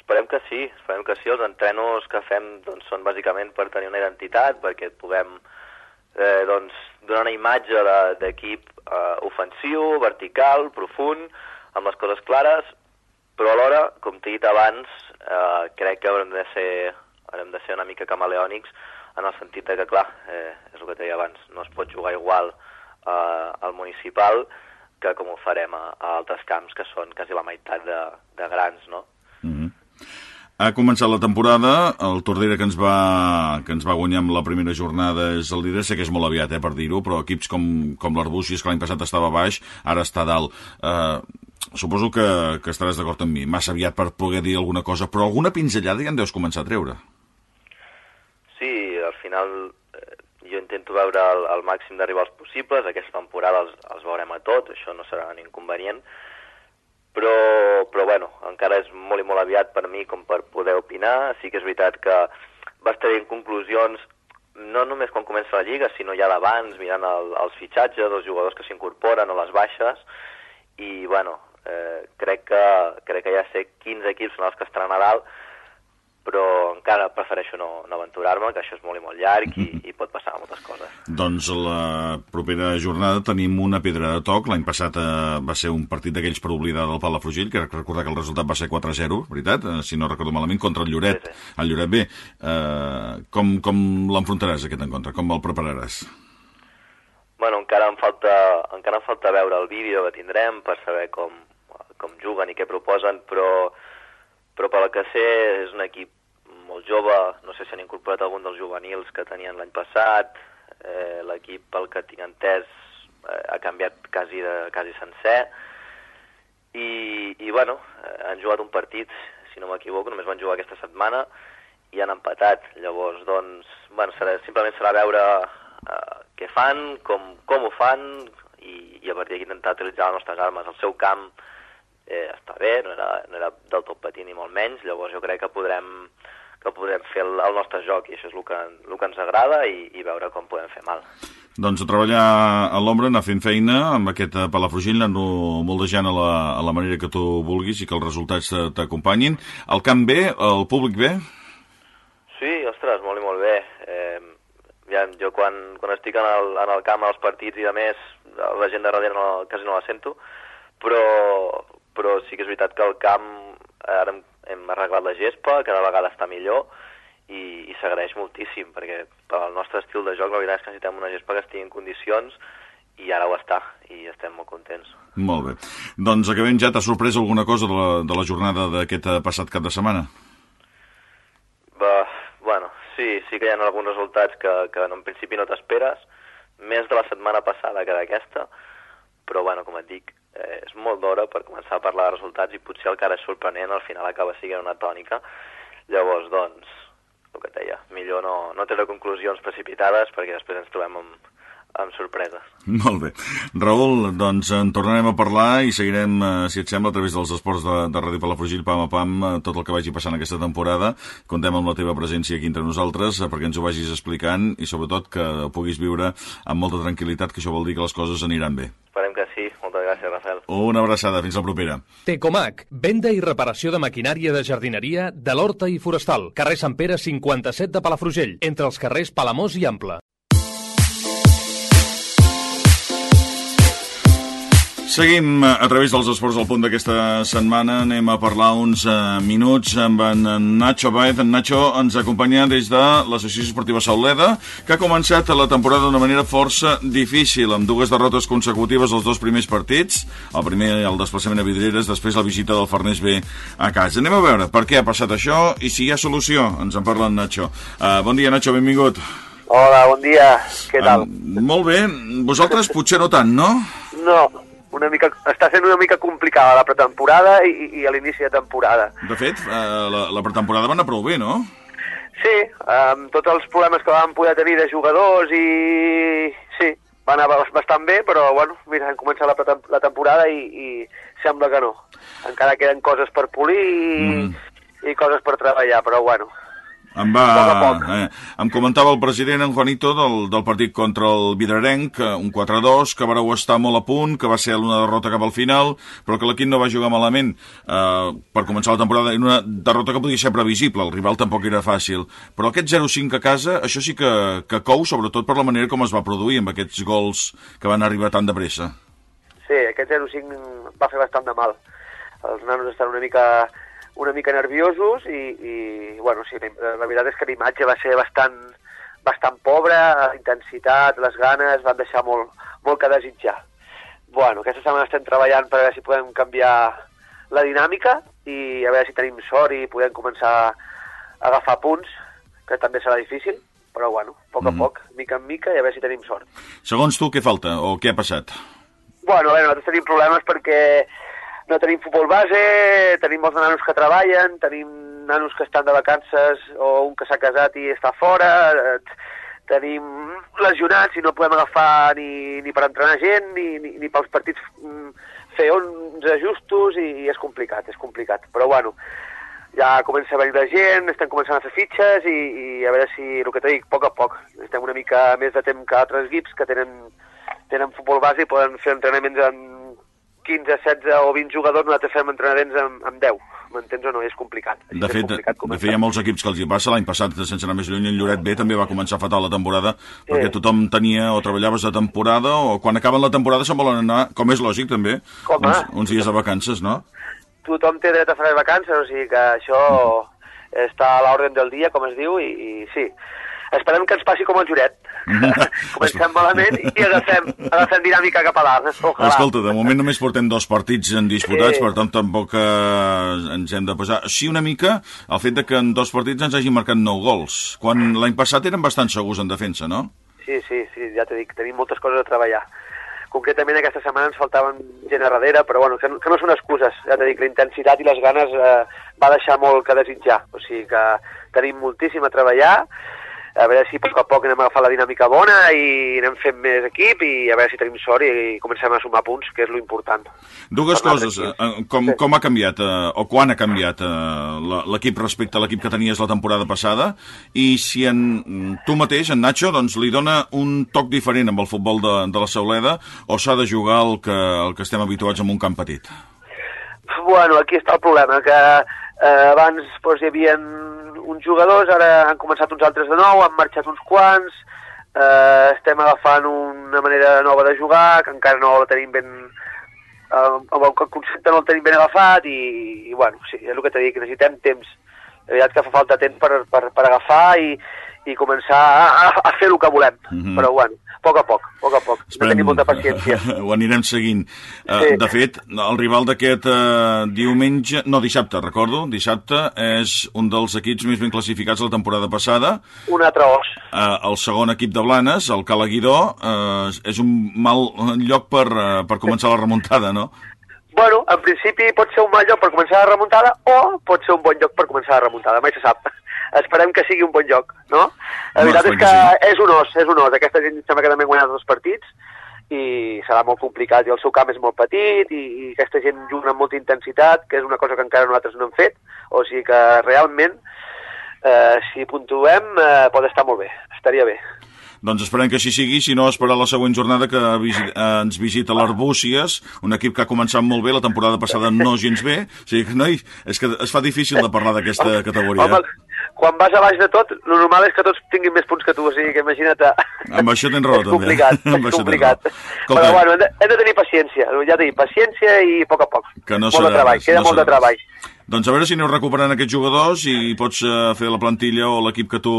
S5: Esperem que sí, esperem que sí. Els entrenos que fem doncs, són bàsicament per tenir una identitat, perquè puguem eh, doncs, donar una imatge d'equip eh, ofensiu, vertical, profund, amb les coses clares, però alhora, com t'he dit abans, eh, crec que haurem de ser, haurem de ser una mica camaleònics en el sentit de que, clar, eh, és el que deia abans, no es pot jugar igual eh, al municipal que com ho farem a, a altres camps que són quasi la meitat de, de grans, no?
S1: Ha començat la temporada, el Tordera que ens va, que ens va guanyar amb la primera jornada és el líder, sé que és molt aviat, eh, per dir-ho, però equips com, com l'Arbúcies, que l'any passat estava baix, ara està dalt. Eh, suposo que, que estaràs d'acord amb mi, massa aviat per poder dir alguna cosa, però alguna pinzellada ja en deus començar a treure.
S5: Sí, al final eh, jo intento veure el, el màxim de rivals possibles, aquesta temporada els, els veurem a tots, això no serà un inconvenient, però, però bueno, encara és molt i molt aviat per mi com per poder opinar. Sí que és veritat que vas tenir conclusions no només quan comença la Lliga, sinó ja d'abans, mirant el, els fitxatges, els jugadors que s'incorporen o les baixes, i bueno, eh, crec, que, crec que ja sé quins equips són els que estaran a dalt, però encara prefereixo no, no aventurar-me, que això és molt i molt llarg i, i pot passar moltes coses.
S1: Doncs la propera jornada tenim una pedra de toc. L'any passat eh, va ser un partit d'aquells per oblidar del Palafrugell, que recordar que el resultat va ser 4-0, veritat? Eh, si no recordo malament, contra el Lloret. Sí, sí. El Lloret B. Eh, com com l'enfrontaràs, aquest encontre? Com el prepararàs?
S5: Bueno, encara em falta, encara em falta veure el vídeo que tindrem per saber com, com juguen i què proposen, però però pel que sé és un equip molt jove, no sé si han incorporat algun dels juvenils que tenien l'any passat, eh, l'equip, pel que tinc entès, eh, ha canviat quasi, de, quasi sencer, i, i bueno, eh, han jugat un partit, si no m'equivoco, només van jugar aquesta setmana, i han empatat, llavors, doncs, bueno, serà, simplement serà veure eh, què fan, com, com ho fan, i, i a partir d'aquí intentar utilitzar les nostres armes. El seu camp eh, està bé, no era, no era del tot petit ni molt menys, llavors jo crec que podrem, que podrem fer el, el nostre joc i això és el que, el que ens agrada i, i veure com podem fer mal.
S1: Doncs a treballar a l'ombra, anar fent feina amb aquest Palafrugell, anar-ho moldejant a la, a la manera que tu vulguis i que els resultats t'acompanyin. El camp bé, el públic bé?
S5: Sí, ostres, molt i molt bé. Eh, ja, jo quan, quan estic en el, en el camp, als partits i de més, la gent de darrere no, quasi no la sento, però, però sí que és veritat que el camp ara hem, hem arreglat la gespa, cada vegada està millor, i, i s'agraeix moltíssim, perquè per al nostre estil de joc la veritat és que necessitem una gespa que estigui en condicions i ara ho està, i estem molt contents.
S1: Molt bé. Doncs acabem ja, t'ha sorprès alguna cosa de la, de la jornada d'aquest eh, passat cap de setmana?
S5: Va, bueno, sí, sí que hi ha alguns resultats que, que en principi no t'esperes, més de la setmana passada que d'aquesta, però bueno, com et dic, eh, és molt d'hora per començar a parlar de resultats i potser el que ara és sorprenent al final acaba sent una tònica. Llavors, doncs, el que et deia, millor no, no treure conclusions precipitades perquè després ens trobem amb, amb sorpreses.
S1: Molt bé. Raül, doncs en tornarem a parlar i seguirem, eh, si et sembla, a través dels esports de, de Ràdio Palafrugell, pam a pam, eh, tot el que vagi passant aquesta temporada. Contem amb la teva presència aquí entre nosaltres eh, perquè ens ho vagis explicant i sobretot que puguis viure amb molta tranquil·litat, que això vol dir que les coses aniran bé.
S5: Esperem que sí. Moltes gràcies, Rafael.
S1: Una abraçada. Fins la propera.
S6: Tecomac, venda i reparació de maquinària de jardineria de l'Horta i Forestal. Carrer Sant Pere 57 de Palafrugell, entre els carrers Palamós i Ample.
S1: Seguim a través dels esports al punt d'aquesta setmana. Anem a parlar uns uh, minuts amb en Nacho Baez. En Nacho ens acompanya des de l'Associació Esportiva Sauleda, que ha començat la temporada d'una manera força difícil, amb dues derrotes consecutives als dos primers partits. El primer, el desplaçament a Vidreres, després la visita del Farners B a casa. Anem a veure per què ha passat això i si hi ha solució. Ens en parla en Nacho. Uh, bon dia, Nacho, benvingut.
S7: Hola, bon dia. Què tal?
S1: Uh, molt bé. Vosaltres potser no tant, no?
S7: No, una mica, està sent una mica complicada la pretemporada i, i a l'inici de temporada.
S1: De fet, eh, la, la pretemporada va anar prou bé, no?
S7: Sí, amb tots els problemes que vam poder tenir de jugadors i... Sí, va anar bastant bé, però bueno, mira, hem començat la, la temporada i, i sembla que no. Encara queden coses per polir i, mm. i coses per treballar, però bueno,
S1: em va... Eh, em comentava el president, en Juanito, del, del partit contra el Vidrarenc, un 4-2, que vareu estar molt a punt, que va ser una derrota cap al final, però que l'equip no va jugar malament eh, per començar la temporada, en una derrota que podia ser previsible, el rival tampoc era fàcil. Però aquest 0-5 a casa, això sí que, que cou, sobretot per la manera com es va produir amb aquests gols que van arribar tan de pressa.
S7: Sí, aquest 0-5 va fer bastant de mal. Els nanos estan una mica una mica nerviosos i, i bueno, sí, la veritat és que l'imatge va ser bastant, bastant pobra, la intensitat, les ganes, van deixar molt, molt que desitjar. Bueno, aquesta setmana estem treballant per veure si podem canviar la dinàmica i a veure si tenim sort i podem començar a agafar punts, que també serà difícil, però bueno, a poc a
S1: Mhm.
S7: poc, mica en mica, i a veure si tenim sort.
S1: Segons tu, què falta o què ha passat?
S7: Bueno, a veure, nosaltres tenim problemes perquè no tenim futbol base, tenim molts nanos que treballen, tenim nanos que estan de vacances o un que s'ha casat i està fora, tenim lesionats i no podem agafar ni, ni per entrenar gent ni, ni, ni pels partits mm, fer uns ajustos i, i és complicat, és complicat. Però bueno, ja comença a venir la gent, estem començant a fer fitxes i, i a veure si, el que t'he dit, a poc a poc, estem una mica més de temps que altres equips que tenen, tenen futbol base i poden fer entrenaments amb 15, 16 o 20 jugadors, nosaltres fem entrenaments amb, amb 10. M'entens o no? És complicat. Així
S1: De fet,
S7: complicat
S1: de fet, hi ha molts equips que els hi passa. L'any passat, sense anar més lluny, en Lloret B també va començar fatal la temporada perquè
S7: Sí.
S1: tothom tenia o treballaves de temporada o quan acaben la temporada se'n volen anar, com és lògic també,
S7: Home.
S1: uns, uns dies de vacances, no?
S7: tothom té dret a fer vacances, o sigui que això està a l'ordre del dia, com es diu, i, i sí. Esperem que ens passi com el Juret. Comencem malament i agafem, agafem dinàmica cap a dalt. Ojalà.
S1: Escolta, de moment només portem dos partits en disputats,
S7: Sí.
S1: per tant tampoc eh, ens hem de posar... Sí, una mica el fet de que en dos partits ens hagin marcat nou gols, quan l'any passat eren bastant segurs en defensa, no?
S7: Sí, sí, sí, ja t'he dit, tenim moltes coses a treballar. Concretament aquesta setmana ens faltaven gent a darrere, però bueno, que, no- que no són excuses. Ja t'he dit, la intensitat i les ganes eh, va deixar molt que desitjar. O sigui que tenim moltíssim a treballar, a veure si a poc a poc anem a agafar la dinàmica bona i anem fent més equip i a veure si tenim sort i comencem a sumar punts, que és lo important.
S1: Dues coses. eh, Com,
S7: Sí.
S1: com ha canviat, eh, o quan ha canviat eh, l'equip respecte a l'equip que tenies la temporada passada, i si en tu mateix, en Nacho, doncs li dona un toc diferent amb el futbol de, de la Sauleda, o s'ha de jugar el que, el que estem habituats en un camp petit?
S7: Bueno, aquí està el problema, que eh, abans doncs, hi havia uns jugadors, ara han començat uns altres de nou, han marxat uns quants, eh, estem agafant una manera nova de jugar, que encara no la tenim ben... Eh, el concepte no el tenim ben agafat i, i bueno, sí, és el que t'he dit, que necessitem temps La veritat que fa falta temps per, per, per agafar i, i començar a, a, a fer el que volem. Mm. -hmm. Però bueno, poc a poc, a poc a poc. Hem de tenir molta paciència.
S1: Ho anirem seguint. Uh,
S7: Sí.
S1: De fet, el rival d'aquest uh, diumenge... No, dissabte, recordo. Dissabte és un dels equips més ben classificats la temporada passada.
S7: Un altre os.
S1: Uh, el segon equip de Blanes, el Calaguidó, uh, és un mal lloc per, uh, per començar la remuntada, no?
S7: Bueno, en principi pot ser un mal lloc per començar la remuntada o pot ser un bon lloc per començar la remuntada, mai se sap. Esperem que sigui un bon lloc, no? La
S1: No,
S7: veritat és
S1: esperem
S7: que, és un os, és un os. Aquesta gent sembla que també ha guanyat els partits i serà molt complicat i el seu camp és molt petit i, i aquesta gent juga amb molta intensitat, que és una cosa que encara nosaltres no hem fet, o sigui que realment eh, si puntuem eh, pot estar molt bé, estaria bé.
S1: Doncs esperem que així sigui, si no esperar la següent jornada que visi ens visita l'Arbúcies, un equip que ha començat molt bé, la temporada passada no gens bé, o sigui que, noi, és que es fa difícil de parlar d'aquesta categoria.
S7: Home, quan vas a baix de tot, el normal és que tots tinguin més punts que tu, o sigui que imagina't...
S1: Amb això tens raó,
S7: és
S1: també.
S7: complicat,
S1: Amb
S7: és complicat.
S1: Escolta.
S7: Però bueno, hem de, hem de tenir paciència, ja t'he dit, paciència i a poc a poc.
S1: Que no
S7: molt
S1: serà
S7: de treball, queda
S1: no
S7: molt de
S1: serà
S7: treball.
S1: Doncs a veure si aneu recuperant aquests jugadors i pots uh, fer la plantilla o l'equip que tu,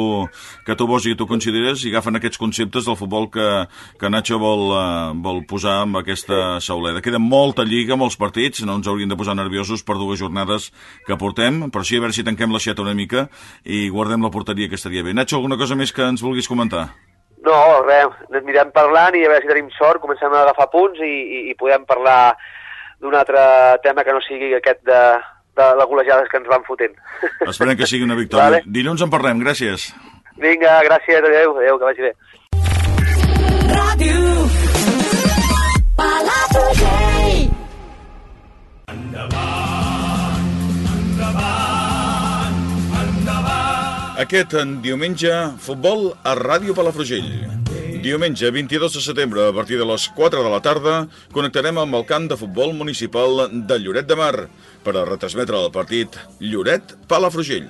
S1: que tu vols i que tu consideres i agafen aquests conceptes del futbol que, que Nacho vol, uh, vol posar amb aquesta sauleda. Queda molta lliga, molts partits, no ens hauríem de posar nerviosos per dues jornades que portem, però sí a veure si tanquem l'aixeta una mica i guardem la porteria que estaria bé. Nacho, alguna cosa més que ens vulguis comentar?
S7: No, res, ens mirem parlant i a veure si tenim sort, comencem a agafar punts i, i, i podem parlar d'un altre tema que no sigui aquest de, de les golejades que ens van fotent.
S1: Esperem que sigui una victòria.
S7: Vale.
S1: Dilluns en parlem, gràcies.
S7: Vinga, gràcies, adeu, adeu, que vagi bé.
S8: Ràdio Palafrugell.
S1: Aquest en diumenge, futbol a Ràdio Palafrugell. Diumenge 22 de setembre, a partir de les 4 de la tarda, connectarem amb el camp de futbol municipal de Lloret de Mar per a retransmetre el partit Lloret-Palafrugell.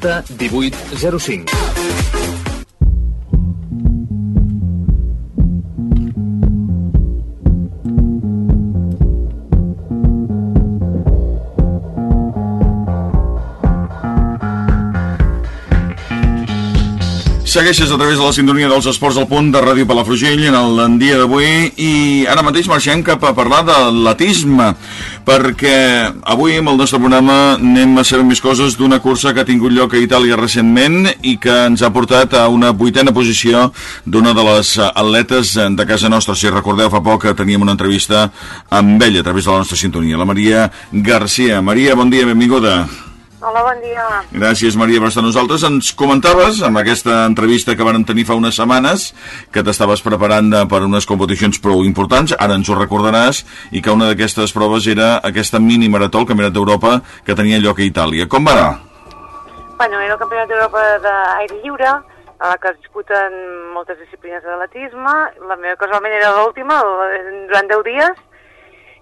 S6: 18 05.
S1: Segueixes a través de la sintonia dels esports al punt de Ràdio Palafrugell en el dia d'avui i ara mateix marxem cap a parlar de l'atisme perquè avui amb el nostre programa anem a saber més coses d'una cursa que ha tingut lloc a Itàlia recentment i que ens ha portat a una vuitena posició d'una de les atletes de casa nostra. Si recordeu, fa poc teníem una entrevista amb ella a través de la nostra sintonia, la Maria Garcia. Maria, bon dia, benvinguda.
S9: Hola, bon dia.
S1: Gràcies, Maria, per estar nosaltres. Ens comentaves, amb aquesta entrevista que van tenir fa unes setmanes, que t'estaves preparant eh, per unes competicions prou importants, ara ens ho recordaràs, i que una d'aquestes proves era aquesta mini marató, el Campionat d'Europa, que tenia lloc a Itàlia. Com va anar?
S9: Bueno, era el Campionat d'Europa d'aire lliure, a la que es disputen moltes disciplines d'atletisme. La meva casualment era l'última, durant 10 dies,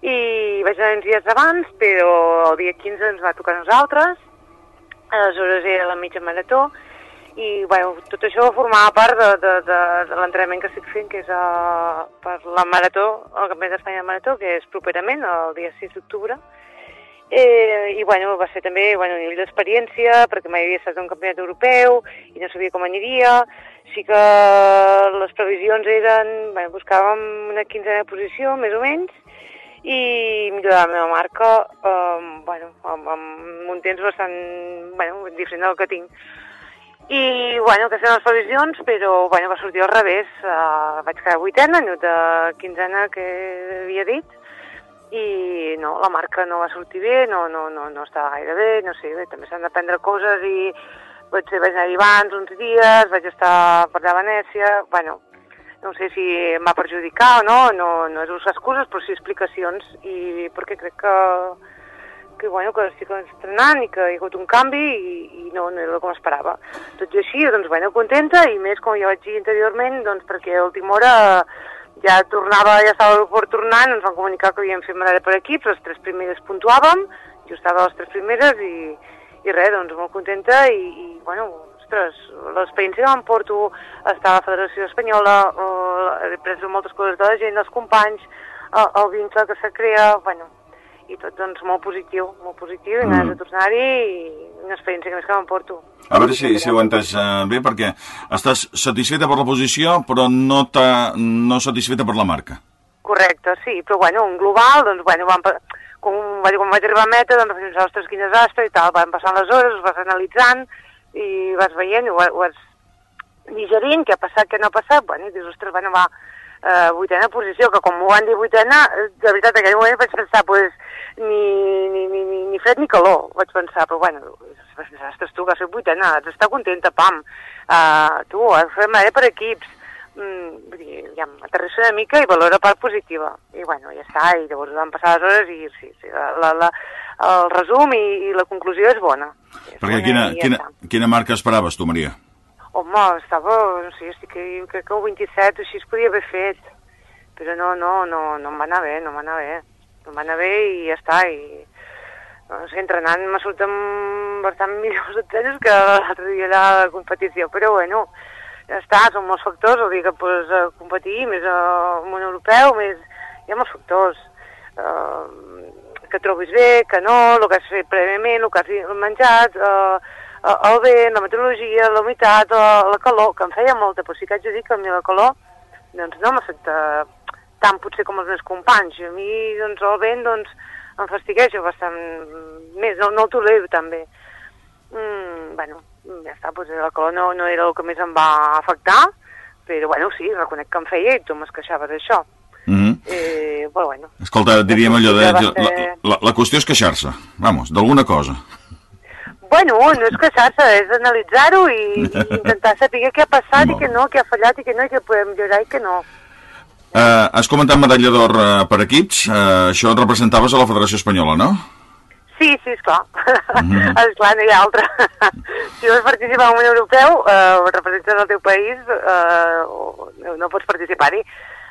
S9: i vaig anar uns dies abans, però el dia 15 ens va tocar a nosaltres, aleshores era la mitja marató, i bueno, tot això formava part de, de, de, de l'entrenament que estic fent, que és uh, per la marató, el Campionat d'Espanya de Marató, que és properament, el dia 6 d'octubre, Eh, I bueno, va ser també bueno, a nivell d'experiència, perquè mai havia estat un campionat europeu i no sabia com aniria. Sí que les previsions eren... Bueno, buscàvem una quinzena posició, més o menys, i millorar la meva marca eh, bueno, amb, amb un temps bastant bueno, diferent del que tinc. I, bueno, aquestes eren les previsions, però, bueno, va sortir al revés. Uh, vaig quedar vuitena, en de quinzena que havia dit, i no, la marca no va sortir bé, no, no, no, no estava gaire bé, no sé, bé, també s'han d'aprendre coses i vaig, vaig anar abans uns dies, vaig estar per allà a Venècia, bueno, no sé si m'ha perjudicat o no, no, no és excuses, però sí explicacions, i perquè crec que, que, bueno, que estic estrenant i que hi ha hagut un canvi i, i no, no era com esperava. Tot i així, doncs, bueno, contenta i més, com ja vaig dir anteriorment, doncs, perquè a última hora ja tornava, ja estava a l'aeroport tornant, ens van comunicar que havíem fet medalla per equips, les tres primeres puntuàvem, jo estava a les tres primeres i, i res, doncs molt contenta i, i bueno, ostres, l'experiència que m'emporto a estar a la Federació Espanyola, eh, he pres moltes coses de la gent, dels companys, el, el vincle que se crea, bueno, i tot doncs molt positiu, molt positiu, i
S1: Mm.
S9: ganes de tornar-hi i una experiència que més que m'emporto.
S1: A veure si, si ho entès eh, bé, perquè estàs satisfeta per la posició, però no, no satisfeta per la marca.
S9: Correcte, sí, però bueno, en global, doncs bueno, vam, com, quan vaig arribar a meta, doncs ostres, quin desastre i tal, van passant les hores, ho vas analitzant i vas veient, ho, ho vas digerint, què ha passat, què no ha passat, bueno, i dius, ostres, bueno, va, eh, vuitena posició, que com m'ho van dir vuitena, eh, de veritat, en aquell moment vaig pensar, pues, ni, ni, ni, ni, ni fred ni calor, vaig pensar, però bueno, vas pensar, ostres, tu, que has fet vuitena, has d'estar contenta, pam, uh, tu, has fet medalla per equips, mm, vull dir, ja m'aterrissa una mica i valora part positiva. I bueno, ja està, i llavors van passar les hores i sí, sí la, la, el resum i, i la conclusió és bona. És
S1: Perquè
S9: bona
S1: quina, quina, quina marca esperaves tu, Maria?
S9: Home, estava, no sé, estic, crec que el 27 o així es podia haver fet, però no, no, no, no em va anar bé, no em va anar bé. No em va anar bé i ja està, i no sé, entrenant sortit amb bastant millors entrenos que l'altre dia la competició, però bueno, ja està, són molts factors, el dia que pues, a competir, més al món europeu, més... hi ha molts factors. Uh, que trobis bé, que no, el que has fet prèviament, el que has menjat, uh, el vent, la meteorologia, la humitat, uh, la calor, que em feia molta, però sí que haig de dir que a mi la calor doncs no m'afecta tant potser com els meus companys. A mi doncs, el vent doncs, em fastigueja bastant més, no, no el tolero tan bé. Mm, bueno, ja està, doncs la calor no, no era el que més em va afectar, però bueno, sí, reconec que em feia i tu m'es queixaves d'això.
S1: Mm -hmm.
S9: Eh, però bueno,
S1: Escolta, diríem allò de... La, la, la qüestió és queixar-se, vamos, d'alguna cosa.
S9: Bueno, no és queixar-se, és analitzar-ho i, i intentar saber què ha passat i què no, què ha fallat i què no, i què podem millorar i què no.
S1: Uh, has comentat medalla d'or uh, per equips, uh, això et representaves a la Federació Espanyola, no?
S9: Sí, sí, esclar.
S1: Mhm.
S9: esclar, no hi ha altra. si vols participar en un europeu, eh, representes el teu país, no, no pots participar-hi.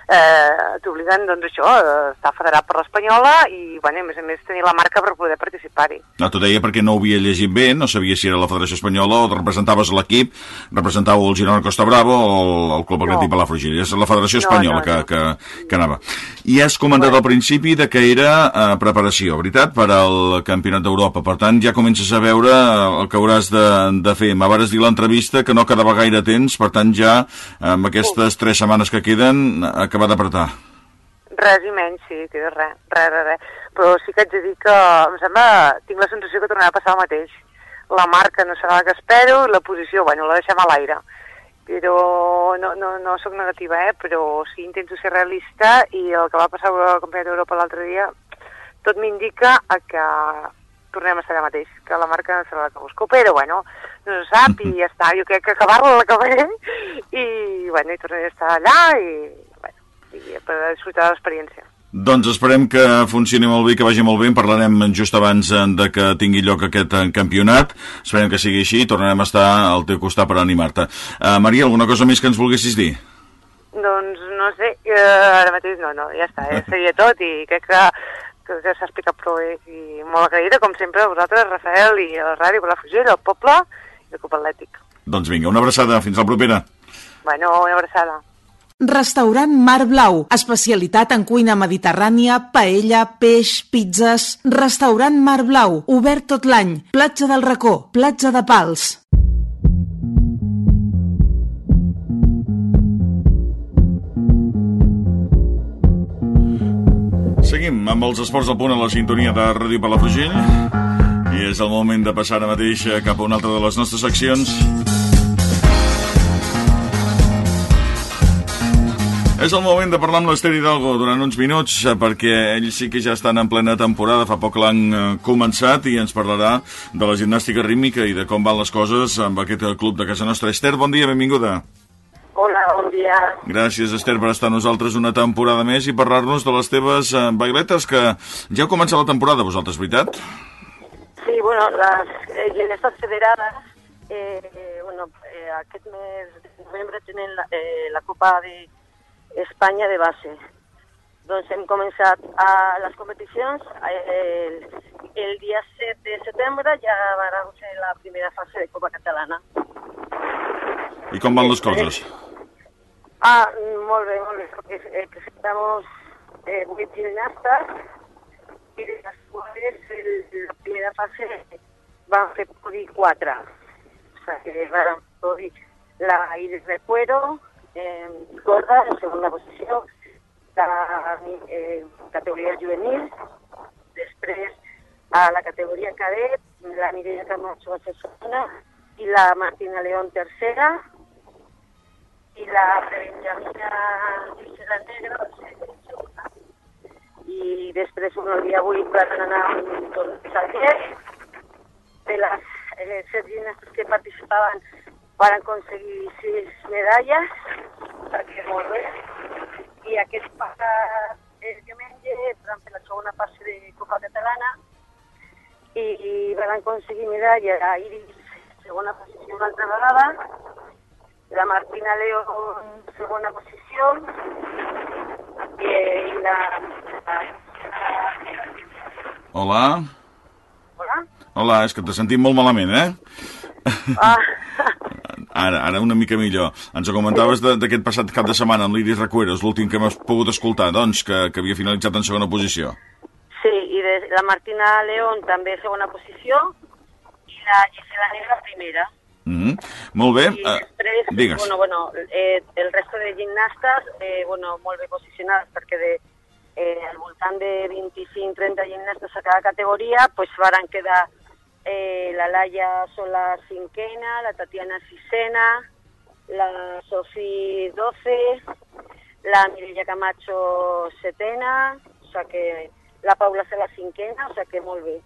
S9: Eh, T'obliguen, doncs, això, a estar federat per l'Espanyola i, bueno, a més a més, tenir la marca per poder participar-hi.
S1: No, t'ho deia perquè no ho havia llegit bé, no sabia si era la Federació Espanyola o representaves l'equip, representàveu el Girona Costa Bravo o el, el Club Atlètic Palafrugell. És la Federació
S9: No,
S1: Espanyola
S9: no,
S1: que,
S9: no.
S1: que, que anava. I has comentat al principi de que era eh, preparació, veritat?, per al Campionat d'Europa. Per tant, ja comences a veure eh, el que hauràs de, de fer. M'havaràs dir l'entrevista que no quedava gaire temps, per tant, ja amb aquestes tres setmanes que queden, acabar d'apretar.
S9: Res i menys, sí, queda res, res, res, res. Però sí que haig de dir que, em sembla, tinc la sensació que tornarà a passar el mateix. La marca no serà la que espero, i la posició, bueno, la deixem a l'aire. Però no, no, no sóc negativa, eh? però sí intento ser realista i el que va passar al Campionat d'Europa l'altre dia, tot m'indica a que tornem a ser allà mateix, que la marca no serà la que busco, però bueno, no se sap i ja està, jo crec que acabar-la l'acabaré i, bueno, i tornaré a estar allà i, i per disfrutar de l'experiència.
S1: Doncs esperem que funcioni molt bé, que vagi molt bé. En parlarem just abans eh, de que tingui lloc aquest eh, campionat. Esperem que sigui així i tornarem a estar al teu costat per animar-te. Uh, Maria, alguna cosa més que ens volguessis dir?
S9: Doncs no sé, eh, ara mateix no, no, ja està, eh, seria tot i crec que, que, que s'ha explicat prou bé i molt agraïda, com sempre, a vosaltres, Rafael, i a la ràdio, per la Fugell, al poble i al Club Atlètic.
S1: Doncs vinga, una abraçada. Fins la propera.
S9: Bueno, una abraçada.
S10: Restaurant Mar Blau, especialitat en cuina mediterrània, paella, peix, pizzas. Restaurant Mar Blau, obert tot l'any. Platja del Racó, platja de Pals.
S1: Seguim amb els esports al punt a la sintonia de Ràdio Palafrugell i és el moment de passar ara mateix eh, cap a una altra de les nostres seccions. És el moment de parlar amb l'Ester Hidalgo durant uns minuts eh, perquè ells sí que ja estan en plena temporada, fa poc l'han eh, començat i ens parlarà de la gimnàstica rítmica i de com van les coses amb aquest eh, club de casa nostra. Ester, bon dia, benvinguda.
S11: Hola, bon dia.
S1: Gràcies, Esther, per estar nosaltres una temporada més i parlar-nos de les teves bailetes, que ja heu començat la temporada, vosaltres, veritat?
S11: Sí, bueno, las eh, gimnastas federadas, eh, eh, bueno, eh, aquest mes de novembre tenen la, eh, la Copa d'Espanya de base. Doncs hem començat a les competicions. El, el dia 7 de setembre ja van ser la primera fase de Copa Catalana.
S1: I com van les coses?
S11: Ah, molt bé, molt bé, porque presentamos eh, vuit gimnastas y de las cuales el- la primera fase van a ser podi 4. O sea, que van a podi la Iris de Cuero, eh, gorda, en segunda posició, la eh, categoria juvenil, després a la categoria cadet, la Mireia Camacho va ser segona i la Martina León tercera, i la Benjamina Gisela Negre va segona. I després, el dia 8 van anar un torneig al de les eh, set que participaven van aconseguir sis medalles, sigui, molt bé. I aquest passat eh, diumenge van fer la segona fase de Copa Catalana i, i van aconseguir medalla a Iris, segona posició una altra vegada, la Martina Leo segona posició eh, i la...
S1: Hola?
S11: Hola?
S1: Hola, és que te sentim molt malament, eh?
S11: Ah,
S1: Ara, ara una mica millor. Ens ho comentaves d'aquest passat cap de setmana amb l'Iris Recueros, l'últim que hem pogut escoltar, doncs, que, que havia finalitzat en segona posició.
S11: sí, i de, la Martina León també segona posició i la Gisela Negra primera.
S1: Mm -hmm. Molt bé.
S11: I
S1: Uh,
S11: després,
S1: digues.
S11: bueno, bueno, eh, el resto de gimnastes, eh, bueno, molt bé posicionats, perquè de, eh, al voltant de 25-30 gimnastes a cada categoria, pues varen quedar eh, la Laia Sola cinquena, la Tatiana sisena, la Sofí 12, la Mireia Camacho setena, o sea que la Paula Sala cinquena, o sea que molt bé.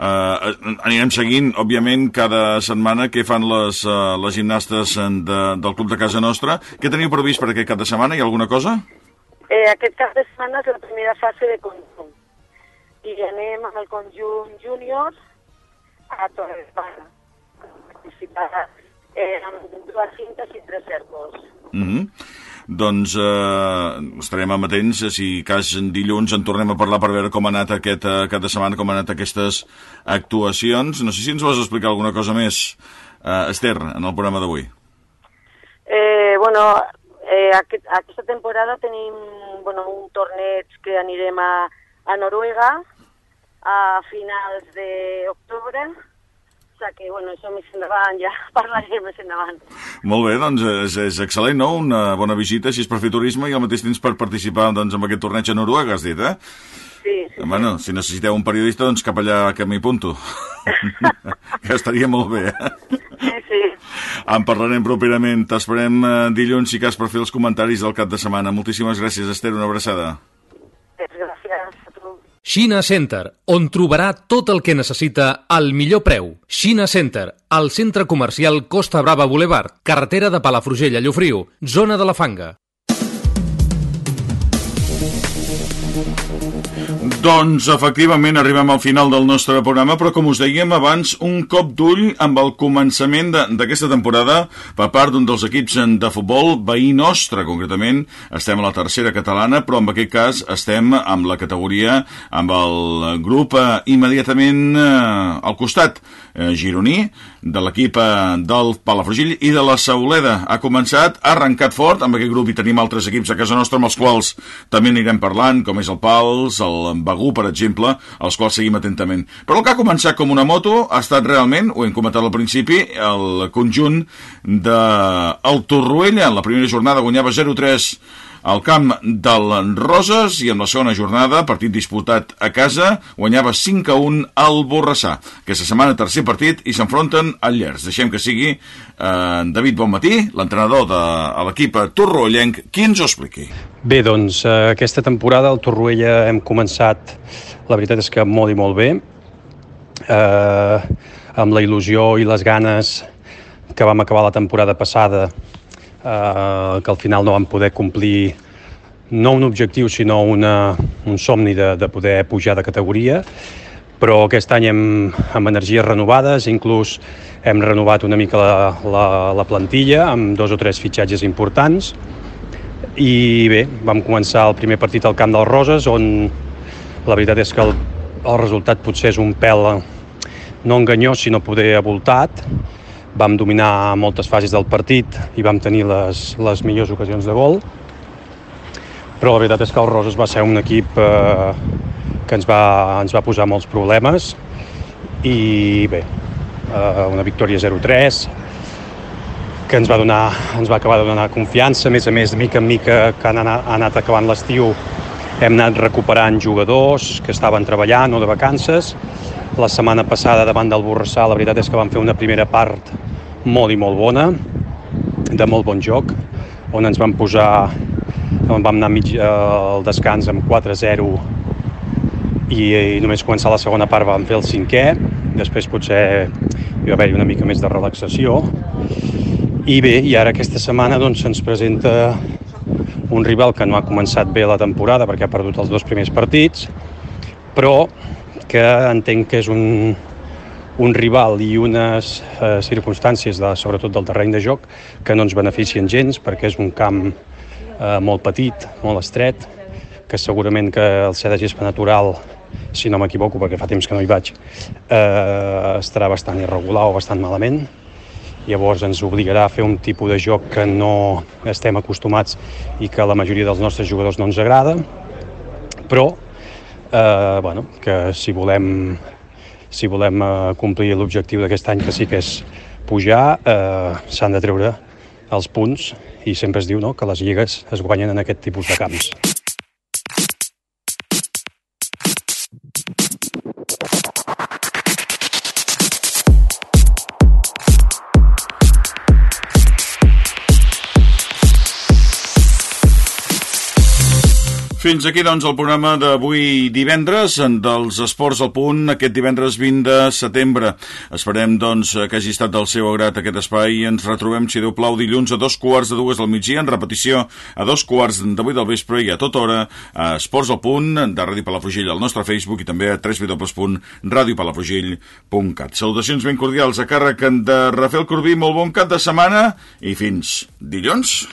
S1: Uh, anirem seguint, òbviament, cada setmana què fan les, uh, les gimnastes de, del club de casa nostra. Què teniu previst per aquest cap de setmana? Hi ha alguna cosa?
S11: Eh, aquest cap de setmana és la primera fase de conjunt. I anem amb el conjunt júnior a Torredembarra. Participarà eh, amb dues cintes i tres cèrcols.
S1: Mm -hmm. Doncs uh, estarem amatents eh, si cas dilluns en tornem a parlar per veure com ha anat aquest cap de setmana, com han anat aquestes actuacions. No sé si ens vols explicar alguna cosa més, uh, Esther, en el programa d'avui.
S11: Eh, bueno, eh, aquest, aquesta temporada tenim bueno, un torneig que anirem a, a Noruega a finals d'octubre, o sigui que, bueno, això més endavant, ja parlarem més endavant.
S1: Molt bé, doncs és, és excel·lent, no? Una bona visita, així és per fer turisme i al mateix temps per participar doncs, en aquest torneig a Noruega, has dit, eh?
S11: Sí, sí.
S1: Bueno, si necessiteu un periodista, doncs cap allà que m'hi apunto. que estaria molt bé, eh?
S11: Sí, sí.
S1: En parlarem properament. T'esperem eh, dilluns, si cas, per fer els comentaris del cap de setmana. Moltíssimes gràcies, Esther, una abraçada.
S6: Xina Center, on trobarà tot el que necessita al millor preu. Xina Center, al centre comercial Costa Brava Boulevard, carretera de Palafrugell a Llofriu, zona de la Fanga.
S1: Doncs, efectivament, arribem al final del nostre programa, però com us dèiem abans, un cop d'ull amb el començament d'aquesta temporada per part d'un dels equips de futbol veí nostre, concretament. Estem a la tercera catalana, però en aquest cas estem amb la categoria, amb el grup eh, immediatament eh, al costat gironí de l'equip eh, del Palafrugell i de la Sauleda. Ha començat, ha arrencat fort, amb aquest grup i tenim altres equips a casa nostra amb els quals també anirem parlant, com és el Pals, el Begú, per exemple, els quals seguim atentament. Però el que ha començat com una moto ha estat realment, ho hem comentat al principi, el conjunt de el Torroella. En la primera jornada guanyava 0-3 al camp del Roses i en la segona jornada, partit disputat a casa, guanyava 5 a 1 al Borrassà. Aquesta setmana tercer partit i s'enfronten al Llers. Deixem que sigui eh, David Bonmatí, l'entrenador de l'equip torroellenc, qui ens ho expliqui.
S12: Bé, doncs eh, aquesta temporada al Torroella hem començat, la veritat és que molt i molt bé, eh, amb la il·lusió i les ganes que vam acabar la temporada passada, eh, que al final no vam poder complir no un objectiu, sinó una, un somni de, de poder pujar de categoria. però aquest any hem, amb energies renovades, inclús hem renovat una mica la, la, la plantilla amb dos o tres fitxatges importants i bé, vam començar el primer partit al Camp dels Roses on la veritat és que el, el resultat potser és un pèl no enganyós sinó poder avoltat vam dominar moltes fases del partit i vam tenir les, les millors ocasions de gol. Però la veritat és que el Roses va ser un equip eh, que ens va, ens va posar molts problemes. I bé, eh, una victòria 0-3 que ens va, donar, ens va acabar de donar confiança, a més a més, de mica en mica que han anat, ha anat acabant l'estiu hem anat recuperant jugadors que estaven treballant o de vacances. La setmana passada davant del Borrassà la veritat és que vam fer una primera part molt i molt bona, de molt bon joc, on ens vam posar, on vam anar mig, eh, al descans amb 4-0 i, i només començar la segona part vam fer el cinquè, després potser hi va haver una mica més de relaxació i bé, i ara aquesta setmana doncs, se'ns presenta un rival que no ha començat bé la temporada perquè ha perdut els dos primers partits, però que entenc que és un, un rival i unes eh, circumstàncies, de, sobretot del terreny de joc, que no ens beneficien gens perquè és un camp eh, molt petit, molt estret, que segurament que el ser de gespa natural, si no m'equivoco perquè fa temps que no hi vaig, eh, estarà bastant irregular o bastant malament, llavors ens obligarà a fer un tipus de joc que no estem acostumats i que la majoria dels nostres jugadors no ens agrada, però eh, bueno, que si volem, si volem eh, complir l'objectiu d'aquest any, que sí que és pujar, eh, s'han de treure els punts i sempre es diu no, que les lligues es guanyen en aquest tipus de camps.
S1: Fins aquí, doncs, el programa d'avui divendres dels Esports al Punt, aquest divendres 20 de setembre. Esperem, doncs, que hagi estat del seu agrat aquest espai i ens retrobem, si Déu plau, dilluns a dos quarts de dues del migdia, en repetició a dos quarts de del vespre i a tota hora a Esports al Punt, de Ràdio Palafrugell al nostre Facebook i també a www.radiopalafrugell.cat. Salutacions ben cordials a càrrec de Rafael Corbí, molt bon cap de setmana i fins dilluns.